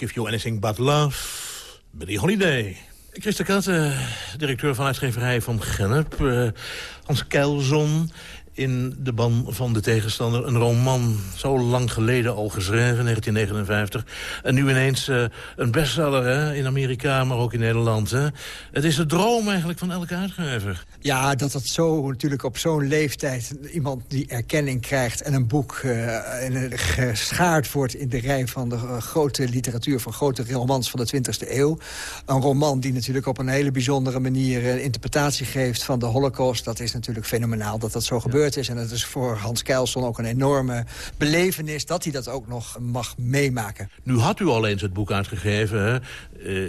[SPEAKER 5] Give You Anything But Love. Billy Holiday. Christa Katte, directeur van uitgeverij van Gennep. Uh, Hans Keilzon in de ban van de tegenstander. Een roman zo lang geleden al geschreven, 1959. En nu ineens uh, een bestseller hè? in Amerika, maar ook in Nederland. Hè? Het is de droom eigenlijk van elke uitgever.
[SPEAKER 8] Ja, dat dat zo natuurlijk op zo'n leeftijd... iemand die erkenning krijgt en een boek uh, geschaard wordt... in de rij van de uh, grote literatuur, van grote romans van de 20e eeuw. Een roman die natuurlijk op een hele bijzondere manier... interpretatie geeft van de holocaust. Dat is natuurlijk fenomenaal dat dat zo gebeurt is. En het is voor Hans Keilson ook een enorme belevenis... dat hij dat ook nog mag meemaken.
[SPEAKER 5] Nu had u al eens het boek uitgegeven hè,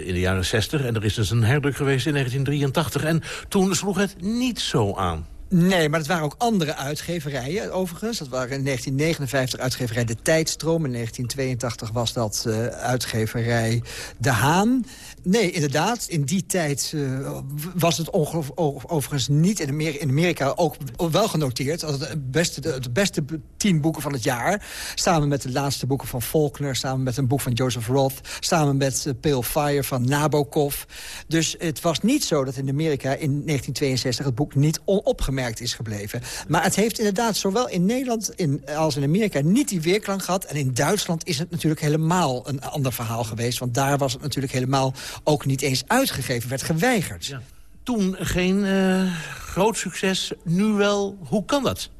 [SPEAKER 5] in de jaren 60... en er is dus een herdruk geweest in 1983. En toen sloeg het niet zo aan.
[SPEAKER 8] Nee, maar het waren ook andere uitgeverijen overigens. Dat waren in 1959 uitgeverij De Tijdstroom. In 1982 was dat uh, uitgeverij De Haan. Nee, inderdaad. In die tijd uh, was het overigens niet in Amerika, ook wel genoteerd... als het beste, de beste tien boeken van het jaar. Samen met de laatste boeken van Faulkner. Samen met een boek van Joseph Roth. Samen met uh, Pale Fire van Nabokov. Dus het was niet zo dat in Amerika in 1962 het boek niet onopgemerkt is gebleven. Maar het heeft inderdaad zowel in Nederland in, als in Amerika niet die weerklank gehad. En in Duitsland is het natuurlijk helemaal een ander verhaal geweest. Want daar was het natuurlijk helemaal ook niet eens uitgegeven. werd geweigerd.
[SPEAKER 5] Toen geen uh, groot succes, nu wel. Hoe kan dat?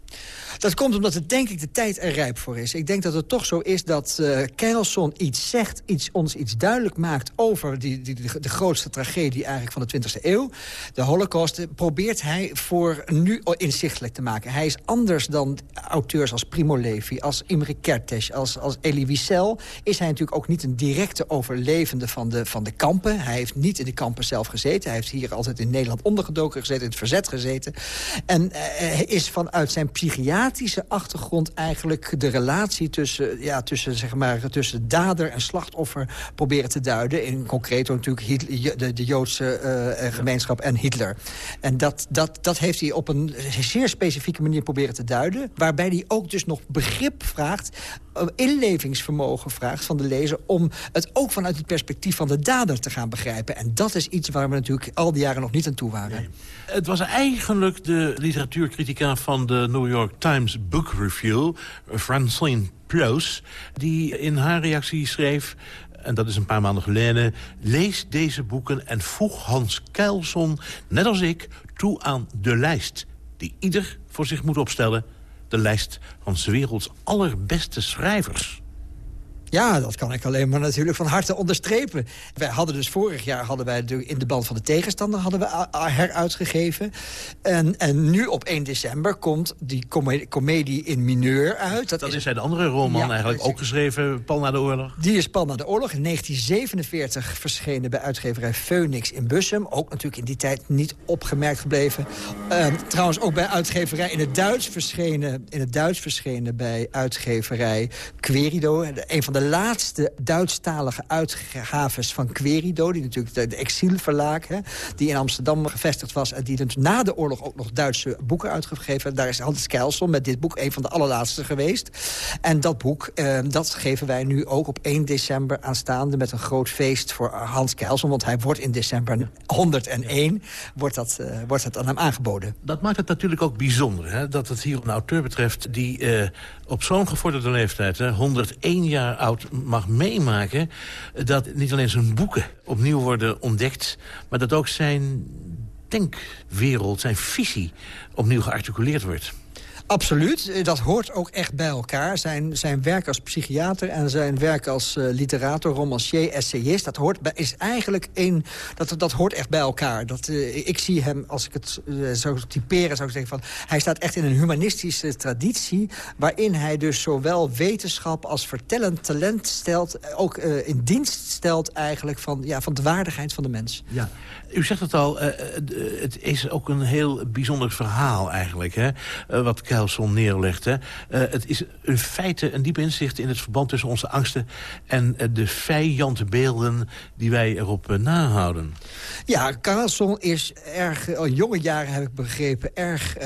[SPEAKER 8] Dat komt omdat het denk ik de tijd er rijp voor is. Ik denk dat het toch zo is dat uh, iets zegt, iets, ons iets duidelijk maakt... over die, die, de, grootste tragedie eigenlijk van de 20e eeuw. De holocaust probeert hij voor nu inzichtelijk te maken. Hij is anders dan auteurs als Primo Levi, als Imre Kertész, als, als Elie Wiesel. Is hij natuurlijk ook niet een directe overlevende van de, van de kampen. Hij heeft niet in de kampen zelf gezeten. Hij heeft hier altijd in Nederland ondergedoken gezeten, in het verzet gezeten. En uh, is vanuit zijn psychiatrie achtergrond eigenlijk de relatie tussen, ja, tussen, zeg maar, tussen dader en slachtoffer proberen te duiden. In concreet natuurlijk Hitler, de, de, Joodse uh, gemeenschap en Hitler. En dat, dat, dat heeft hij op een zeer specifieke manier proberen te duiden. Waarbij hij ook dus nog begrip vraagt, inlevingsvermogen vraagt van de lezer... om het ook vanuit het perspectief van de dader te gaan begrijpen. En dat is iets waar we natuurlijk al die jaren nog niet aan toe waren.
[SPEAKER 5] Het was eigenlijk de literatuurcritica van de New York Times Book Review, Francine Ploos, die in haar reactie schreef en dat is een paar maanden geleden... lees deze boeken en voeg Hans Keilson, net als ik, toe aan de lijst... die ieder voor zich moet opstellen. De lijst van 's werelds allerbeste schrijvers.
[SPEAKER 8] Ja, dat kan ik alleen maar natuurlijk van harte onderstrepen. Wij hadden dus vorig jaar hadden wij in de band van de tegenstander hadden we heruitgegeven. En, en nu op 1 december komt die comedie in mineur uit.
[SPEAKER 5] Dat, is, zijn andere roman eigenlijk, ook geschreven pal na de oorlog.
[SPEAKER 8] Die is pal na de oorlog. In 1947 verschenen bij uitgeverij Phoenix in Bussum. Ook natuurlijk in die tijd niet opgemerkt gebleven. Uh, trouwens ook bij uitgeverij in het Duits verschenen, in het Duits verschenen bij uitgeverij Querido. Een van de laatste Duitsstalige uitgaves van Querido... die natuurlijk de, de exilverlaag, hè, die in Amsterdam gevestigd was... en die dus na de oorlog ook nog Duitse boeken uitgegeven. Daar is Hans Kelson met dit boek een van de allerlaatste geweest. En dat boek, eh, dat geven wij nu ook op 1 december aanstaande... met een groot feest voor Hans Kelson. Want hij wordt in december 101 wordt dat, uh, wordt dat aan hem aangeboden.
[SPEAKER 5] Dat maakt het natuurlijk ook bijzonder, hè? dat het hier een auteur betreft... die uh, op zo'n gevorderde leeftijd, hè, 101 jaar oud mag meemaken... dat niet alleen zijn boeken opnieuw worden ontdekt... maar dat ook zijn denkwereld, zijn visie opnieuw gearticuleerd wordt.
[SPEAKER 8] Absoluut, dat hoort ook echt bij elkaar. Zijn, zijn werk als psychiater en zijn werk als uh, literator, romancier, essayist... dat hoort is eigenlijk een, dat, dat hoort echt bij elkaar. Dat, uh, ik zie hem, als ik het uh, zou typeren, zou ik zeggen... van hij staat echt in een humanistische traditie... waarin hij dus zowel wetenschap als vertellend talent stelt... ook in dienst stelt eigenlijk van, ja, van de waardigheid van de mens.
[SPEAKER 5] Ja. U zegt het al, het is ook een heel bijzonder verhaal eigenlijk, hè? wat Neerlegt. Hè. Eh, het is in feite een diep inzicht in het verband tussen onze angsten... en uh, de vijandbeelden beelden die wij erop uh, nahouden.
[SPEAKER 8] Ja, Carlson is erg, in jonge jaren heb ik begrepen... erg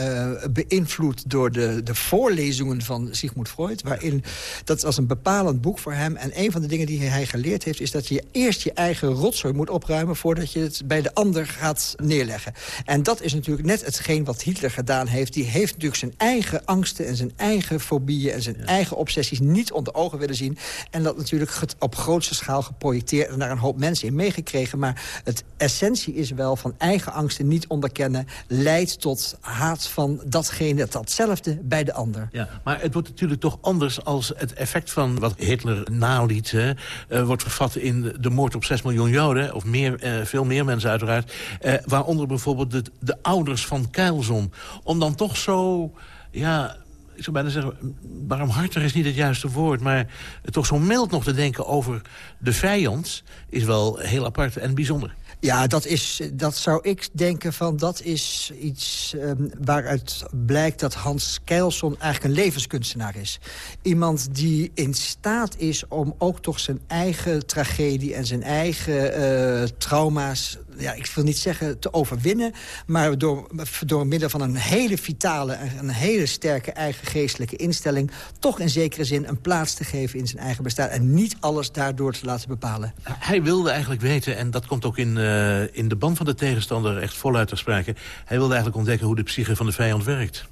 [SPEAKER 8] beïnvloed door de, de voorlezingen van Sigmund Freud. Waarin, dat was een bepalend boek voor hem. En een van de dingen die hij geleerd heeft... is dat je eerst je eigen rotzooi moet opruimen... voordat je het bij de ander gaat neerleggen. En dat is natuurlijk net hetgeen wat Hitler gedaan heeft. Die heeft natuurlijk zijn eigen angsten en zijn eigen fobieën... en zijn eigen obsessies niet onder ogen willen zien. En dat natuurlijk op grootste schaal geprojecteerd... en daar een hoop mensen in meegekregen. Maar het essentie is wel van eigen angsten niet onderkennen... leidt tot haat van datgene, datzelfde bij de ander.
[SPEAKER 5] Ja, maar het wordt natuurlijk toch anders als het effect van wat Hitler naliet... Hè, uh, wordt vervat in de moord op 6 miljoen Joden... of meer, uh, veel meer mensen uiteraard... Uh, waaronder bijvoorbeeld de, de ouders van Keilzon. Om dan toch zo, ja, ik zou bijna zeggen, barmhartig is niet het juiste woord... maar toch zo mild nog te denken over de vijand... is wel heel apart en bijzonder.
[SPEAKER 8] Ja, dat, is, dat zou ik denken van, dat is iets um, waaruit blijkt dat Hans Keilson eigenlijk een levenskunstenaar is. Iemand die in staat is om ook toch zijn eigen tragedie en zijn eigen uh, trauma's ja, ik wil niet zeggen te overwinnen... maar door, door middel van een hele vitale en een hele sterke eigen geestelijke instelling... toch in zekere zin een plaats te geven in zijn eigen bestaan... en niet alles daardoor te laten bepalen.
[SPEAKER 5] Hij wilde eigenlijk weten, en dat komt ook in, uh, in de band van de tegenstander echt voluit te sprake... hij wilde eigenlijk ontdekken hoe de psyche van de vijand werkt.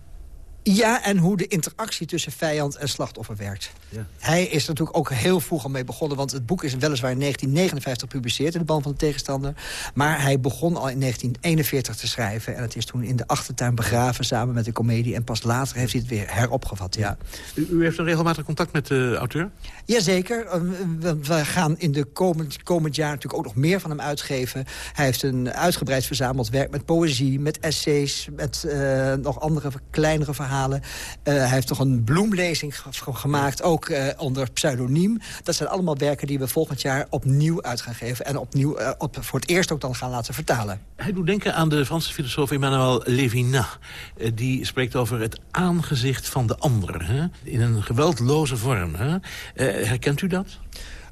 [SPEAKER 8] Ja, en hoe de interactie tussen vijand en slachtoffer werkt. Ja. Hij is er natuurlijk ook heel vroeg al mee begonnen... want het boek is weliswaar in 1959 gepubliceerd... in de band van de tegenstander. Maar hij begon al in 1941 te schrijven... en het is toen in de achtertuin begraven samen met de komedie... en pas later heeft hij het weer heropgevat, ja.
[SPEAKER 5] U, u heeft een regelmatig contact met de auteur?
[SPEAKER 8] Jazeker. We gaan in de komend, komend jaar natuurlijk ook nog meer van hem uitgeven. Hij heeft een uitgebreid verzameld werk met poëzie, met essays... met uh, nog andere kleinere verhalen uh, hij heeft toch een bloemlezing gemaakt, ook uh, onder pseudoniem. Dat zijn allemaal werken die we volgend jaar opnieuw uit gaan geven... en opnieuw uh, op, voor het eerst ook dan gaan laten vertalen.
[SPEAKER 5] Hij doet denken aan de Franse filosoof Emmanuel Levinas. die spreekt over het aangezicht van de ander. Hè? In een geweldloze vorm. Hè? herkent u dat?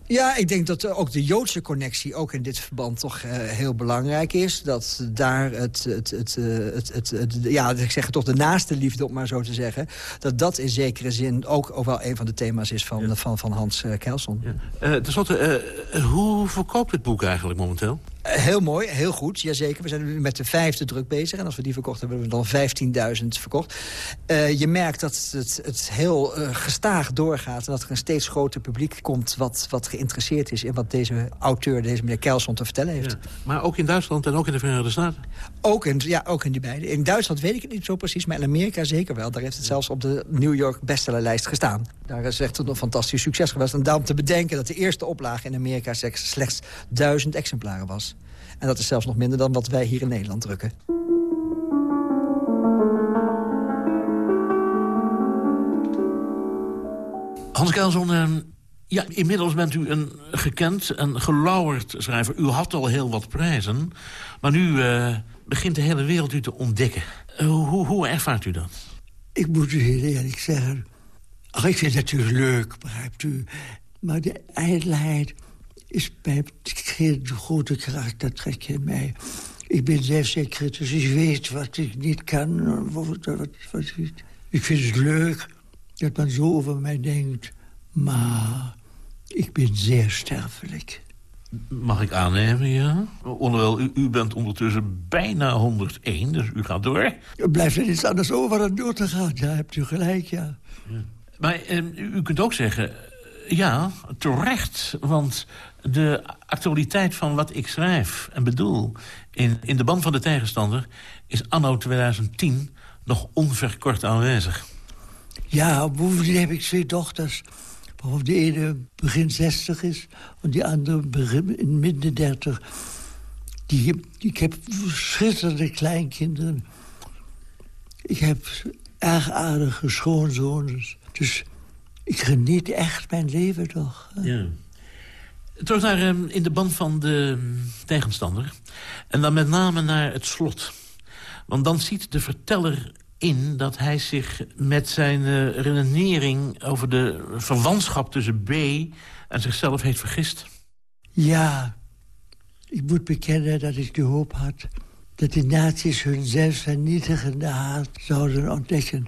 [SPEAKER 8] Ja, ik denk dat ook de Joodse connectie ook in dit verband toch uh, heel belangrijk is. Dat daar het, het, het, het, het, het, ja, ik zeg het toch de naaste liefde, om maar zo te zeggen... dat dat in zekere zin ook, ook wel een van de thema's is van, ja. van, van Hans uh, Kelson.
[SPEAKER 5] Ja. Uh, ten slotte, hoe verkoopt het boek eigenlijk momenteel?
[SPEAKER 8] Heel mooi, heel goed, jazeker. We zijn nu met de vijfde druk bezig. En als we die verkocht hebben, hebben we dan 15.000 verkocht. Uh, je merkt dat het, het heel uh, gestaag doorgaat... en dat er een steeds groter publiek komt... wat, wat geïnteresseerd is in wat deze auteur, deze meneer Kelson, te vertellen heeft. Ja,
[SPEAKER 5] maar ook in Duitsland en ook in de Verenigde Staten?
[SPEAKER 8] Ook in, ja, ook in die beide. In Duitsland weet ik het niet zo precies, maar in Amerika zeker wel. Daar heeft het zelfs op de New York bestsellerlijst gestaan. Daar is echt een fantastisch succes geweest. En daarom te bedenken dat de eerste oplage in Amerika slechts duizend exemplaren was. En dat is zelfs nog minder dan wat wij hier in Nederland drukken.
[SPEAKER 5] Hans Kelson, ja, inmiddels bent u een gekend en gelauwerd schrijver. U had al heel wat prijzen, maar nu uh, begint de hele wereld u te ontdekken. Uh, hoe, hoe ervaart u dat?
[SPEAKER 6] Ik moet u heel eerlijk zeggen... Ach, ik vind het natuurlijk leuk, begrijpt u. Maar de ijdelheid is bij geen grote kracht, dat trek je in mij. Ik ben zeer kritisch, ik weet wat ik niet kan. Wat, wat, wat, ik vind het leuk dat men zo over mij denkt. Maar ik ben zeer sterfelijk.
[SPEAKER 5] Mag ik aannemen, ja? Onderwijl, u, u, bent ondertussen bijna 101, dus u gaat door.
[SPEAKER 6] Er blijft er iets anders over dan door te gaan. Ja, hebt u gelijk, ja. ja.
[SPEAKER 5] Maar eh, u kunt ook zeggen, ja, terecht. Want de actualiteit van wat ik schrijf en bedoel... in, in de band van de tegenstander is anno 2010 nog onverkort aanwezig.
[SPEAKER 6] Ja, bovendien heb ik twee dochters... waarvan de ene begin 60 is... en die andere begin in midden 30. Die, ik heb verschillende kleinkinderen. Ik heb erg aardige schoonzoons. Dus ik geniet echt mijn leven toch.
[SPEAKER 5] Ja. Terug naar um, in de band van de um, tegenstander. En dan met name naar het slot. Want dan ziet de verteller in dat hij zich met zijn uh, redenering... over de verwantschap tussen B en zichzelf heeft vergist?
[SPEAKER 6] Ja, ik moet bekennen dat ik de hoop had... dat de nazi's hun zelfvernietigende haat zouden ontdekken.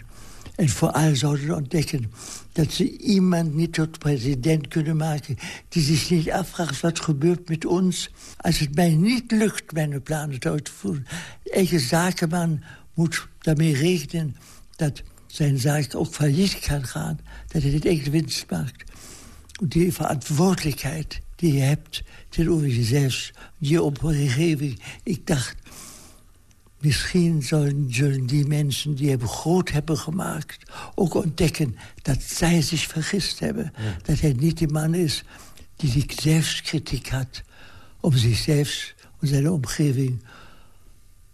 [SPEAKER 6] En vooral zouden ontdekken dat ze iemand niet tot president kunnen maken... die zich niet afvraagt wat gebeurt met ons... als het mij niet lukt mijn plannen te voeren. Eigen zakenman moet daarmee rekenen dat zijn zaak ook failliet kan gaan. Dat hij niet echt winst maakt. Die verantwoordelijkheid die je hebt tegenover jezelf, je omgeving. Ik dacht, misschien zullen, die mensen die hem groot hebben gemaakt... ook ontdekken dat zij zich vergist hebben. Dat hij niet de man is die die zelfkritiek had... om zichzelf en zijn omgeving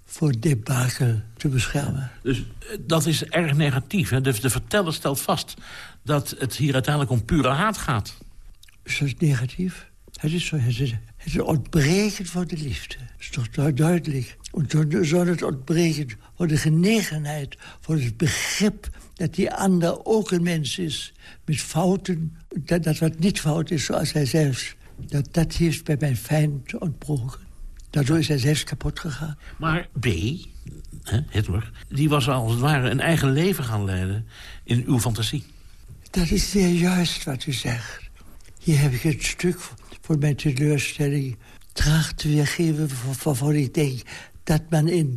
[SPEAKER 6] voor debakel te beschermen.
[SPEAKER 5] Dus eh, dat is erg negatief. Hè? De, de verteller stelt vast dat het hier uiteindelijk om pure haat gaat.
[SPEAKER 6] Is dat negatief? Het is, zo, het is, het is ontbreken van de liefde. Dat is toch duidelijk. En zo het ontbreken van de genegenheid, voor het begrip dat die ander ook een mens is. Met fouten, dat, dat wat niet fout is zoals hij zelf. Dat, dat heeft bij mijn fijn ontbroken. Daardoor is hij zelfs kapot gegaan.
[SPEAKER 5] Maar B, hè, Hitler, die was als het ware een eigen leven gaan leiden in uw fantasie.
[SPEAKER 6] Dat is zeer juist wat u zegt. Hier heb ik een stuk voor mijn teleurstelling traag te weergeven... waarvan ik denk dat men in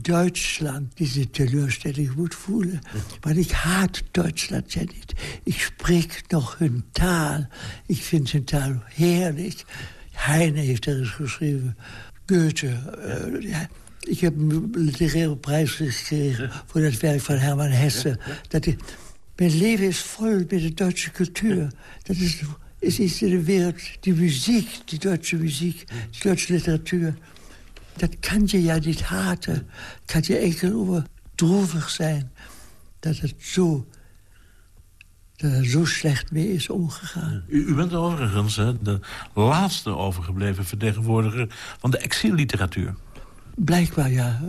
[SPEAKER 6] moet voelen. Maar ik haat Duitsland ja niet. Ik spreek nog hun taal. Ik vind hun taal heerlijk. Heine heeft er eens geschreven... Goethe. Uh, ja. Ik heb een literaire prijs gekregen voor dat werk van Herman Hesse. Dat ik, mijn leven is vol met de Duitse cultuur. Dat is, is iets in de. Die muziek, die Duitse muziek, die Duitse literatuur. Dat kan je ja niet haten. Kan je enkel over droevig zijn. Dat het zo dat er zo slecht mee is omgegaan.
[SPEAKER 5] U, u bent overigens hè, de laatste overgebleven vertegenwoordiger van de exilliteratuur.
[SPEAKER 6] Blijkbaar, ja.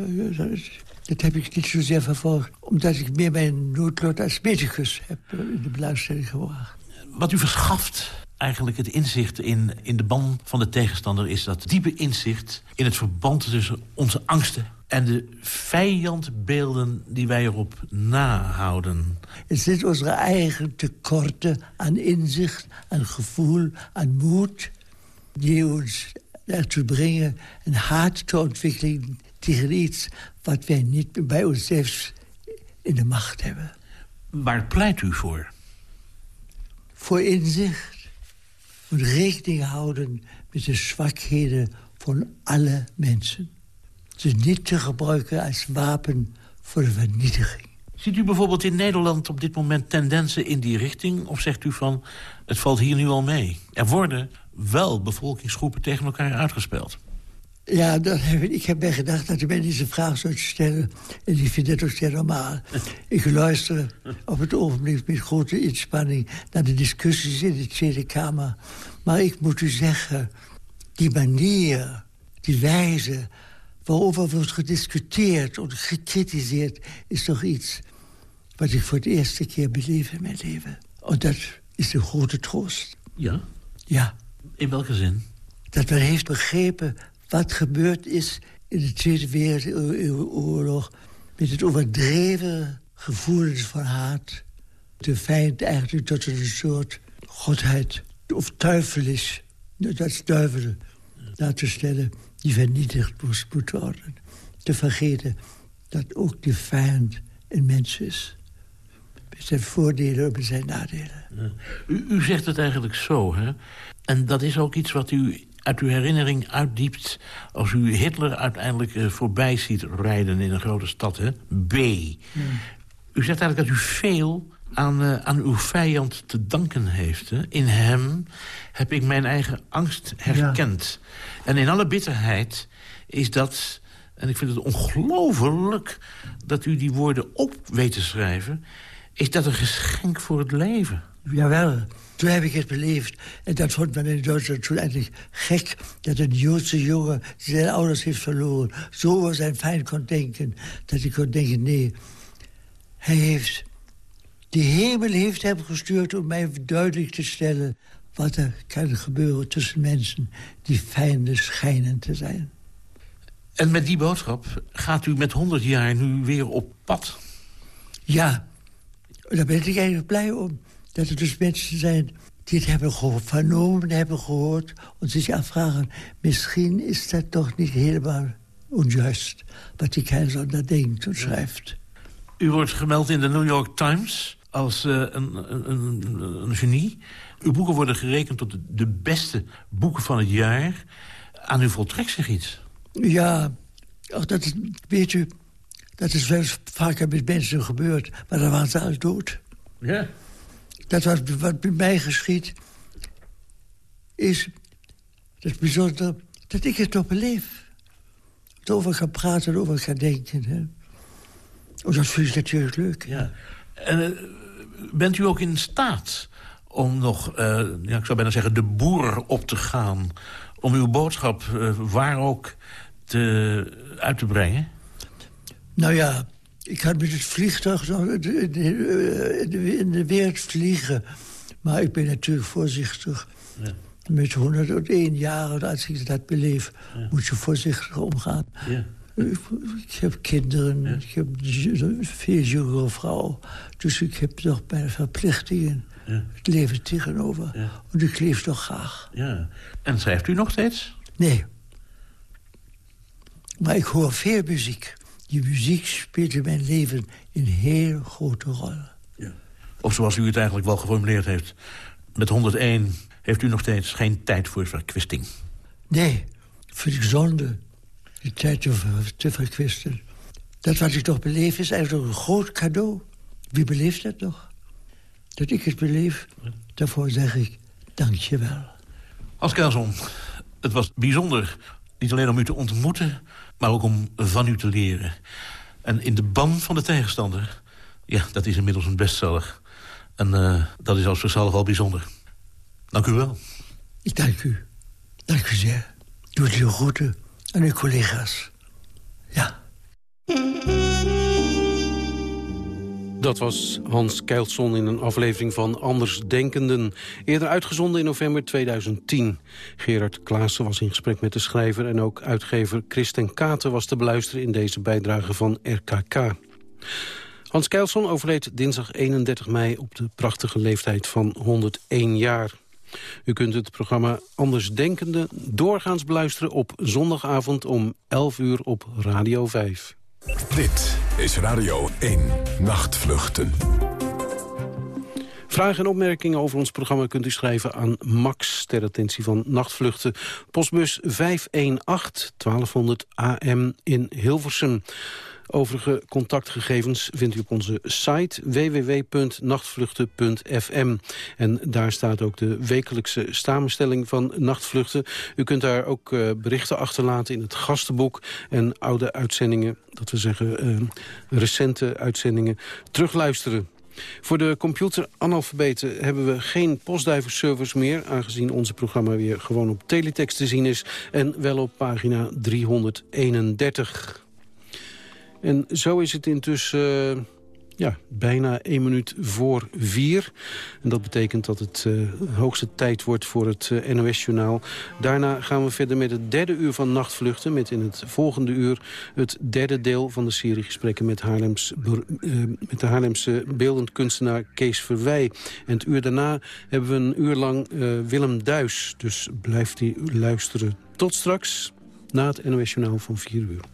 [SPEAKER 6] Dat heb ik niet zozeer vervolgd. Omdat ik meer mijn noodlot als medicus heb in de belangstelling gebracht.
[SPEAKER 5] Wat u verschaft eigenlijk het inzicht in, in de ban van de tegenstander... is dat diepe inzicht in het verband tussen onze angsten en de vijandbeelden die wij erop nahouden.
[SPEAKER 6] Het zit onze eigen tekorten aan inzicht, aan gevoel, aan moed... die ons ertoe brengen een haat te ontwikkelen tegen iets... wat wij niet bij onszelf in de macht hebben.
[SPEAKER 5] Waar pleit u voor?
[SPEAKER 6] Voor inzicht. Rekening houden met de zwakheden van alle mensen ze niet te gebruiken als wapen voor de vernietiging.
[SPEAKER 5] Ziet u bijvoorbeeld in Nederland op dit moment tendensen in die richting? Of zegt u van, het valt hier nu al mee? Er worden wel bevolkingsgroepen tegen elkaar uitgespeeld.
[SPEAKER 6] Ja, dat ik, heb mij gedacht dat u mij deze vraag zou stellen. En ik vind het ook zeer normaal. ik luister op het ogenblik met grote inspanning... naar de discussies in de Tweede Kamer. Maar ik moet u zeggen, die manier, die wijze waarover wordt gediscuteerd of gekritiseerd... is toch iets wat ik voor de eerste keer beleef in mijn leven. En dat is een grote troost.
[SPEAKER 5] Ja?
[SPEAKER 6] Ja.
[SPEAKER 5] In welke zin?
[SPEAKER 6] Dat men heeft begrepen wat gebeurd is in de Tweede Wereldoorlog... met het overdreven gevoelens van haat. De feit eigenlijk tot een soort godheid of duivel is. Dat is duivel, laten te stellen die vernietigd moest moeten worden. Te vergeten dat ook de vijand een mens is. Met zijn voordelen en zijn nadelen.
[SPEAKER 5] U, u, zegt het eigenlijk zo, hè? En dat is ook iets wat u uit uw herinnering uitdiept... als u Hitler uiteindelijk uh, voorbij ziet rijden in een grote stad, hè? B. U zegt eigenlijk dat u veel aan, uh, aan uw vijand te danken heeft. Hè? In hem heb ik mijn eigen angst herkend. En in alle bitterheid is dat... en ik vind het ongelooflijk dat u die woorden op weet te schrijven... is dat een geschenk voor het leven.
[SPEAKER 6] Jawel, toen heb ik het beleefd. En dat vond men in Duitsland toen eigenlijk gek... dat een Joodse jongen zijn ouders heeft verloren. Zo over zijn fijn kon denken. Dat ik kon denken, nee... Hij heeft... De hemel heeft hem gestuurd om mij duidelijk te stellen... wat er kan gebeuren tussen mensen die fijne schijnen te zijn.
[SPEAKER 5] En met die boodschap gaat u met 100 jaar nu weer op pad.
[SPEAKER 6] Ja, daar ben ik eigenlijk blij om. Dat er dus mensen zijn die het hebben gehoord, vernomen hebben gehoord... en zich afvragen, misschien is dat toch niet helemaal onjuist... wat die keizer daar denkt en schrijft.
[SPEAKER 5] U wordt gemeld in de New York Times als uh, een, een, een, genie. Uw boeken worden gerekend tot de, beste boeken van het jaar. Aan u voltrekt zich iets.
[SPEAKER 6] Ja, ach, dat is, weet je, dat is wel vaker met mensen gebeurd. Maar dan waren ze al dood.
[SPEAKER 5] Ja.
[SPEAKER 6] Dat wat, wat bij mij geschiet, is het bijzonder dat ik het nog beleef. Het over gaan praten, over gaan denken. Hè. Oh, dat vind ik natuurlijk leuk.
[SPEAKER 5] Ja. En uh, bent u ook in staat om nog, uh, ja, ik zou bijna zeggen, de boer op te gaan... om uw boodschap uh, waar ook te, uit te brengen?
[SPEAKER 6] Nou ja, ik had met het vliegtuig in de, in de wereld vliegen. Maar ik ben natuurlijk voorzichtig. Ja. Met 101 jaar, als ik dat beleef, ja. moet je voorzichtig omgaan.
[SPEAKER 5] Ja.
[SPEAKER 6] Ik, heb kinderen, ik heb een veel jongere vrouw. Dus ik heb toch mijn verplichtingen het leven tegenover. Want ik leef toch graag.
[SPEAKER 5] Ja. En schrijft u nog steeds?
[SPEAKER 6] Nee. Maar ik hoor veel muziek. Die muziek speelt in mijn leven een heel grote rol.
[SPEAKER 5] Ja. Of zoals u het eigenlijk wel geformuleerd heeft... met 101 heeft u nog steeds geen tijd voor verkwisting.
[SPEAKER 6] Nee, vind ik zonde. Die tijd te, te verkwisten. Dat wat ik toch beleef is eigenlijk een groot cadeau. Wie beleeft dat nog? Dat ik het beleef, daarvoor zeg ik dank je wel.
[SPEAKER 5] Als Kelson, het was bijzonder niet alleen om u te ontmoeten maar ook om van u te leren. En in de ban van de tegenstander, ja, dat is inmiddels een bestseller. En uh, dat is als zichzelf al bijzonder. Dank u wel.
[SPEAKER 6] Ik dank u. Dank u zeer. Het uw groeten aan uw collega's. Ja.
[SPEAKER 4] Dat was Hans Keilson in een aflevering van Andersdenkenden. Eerder uitgezonden in november 2010. Gerard Klaassen was in gesprek met de schrijver... en ook uitgever Christen Katen was te beluisteren... in deze bijdrage van RKK. Hans Keilson overleed dinsdag 31 mei... op de prachtige leeftijd van 101 jaar. U kunt het programma Andersdenkenden doorgaans beluisteren... op zondagavond om 11 uur op Radio 5.
[SPEAKER 2] Dit is Radio 1 Nachtvluchten.
[SPEAKER 4] Vragen en opmerkingen over ons programma kunt u schrijven aan Max... ter attentie van Nachtvluchten. Postbus 518 1200 AM in Hilversum. Overige contactgegevens vindt u op onze site www.nachtvluchten.fm. En daar staat ook de wekelijkse samenstelling van Nachtvluchten. U kunt daar ook uh, berichten achterlaten in het gastenboek... en oude uitzendingen, dat we zeggen uh, recente uitzendingen, terugluisteren. Voor de computeranalfabeten hebben we geen postduiverservice meer... aangezien onze programma weer gewoon op teletext te zien is... en wel op pagina 331. En zo is het intussen uh, ja, bijna één minuut voor vier. En dat betekent dat het uh, hoogste tijd wordt voor het uh, NOS-journaal. Daarna gaan we verder met het derde uur van Nachtvluchten... met in het volgende uur het derde deel van de serie gesprekken... met, met de Haarlemse beeldend kunstenaar Kees Verwij. En het uur daarna hebben we een uur lang Willem Duis. Dus blijft die luisteren. Tot straks, na het NOS-journaal van vier uur.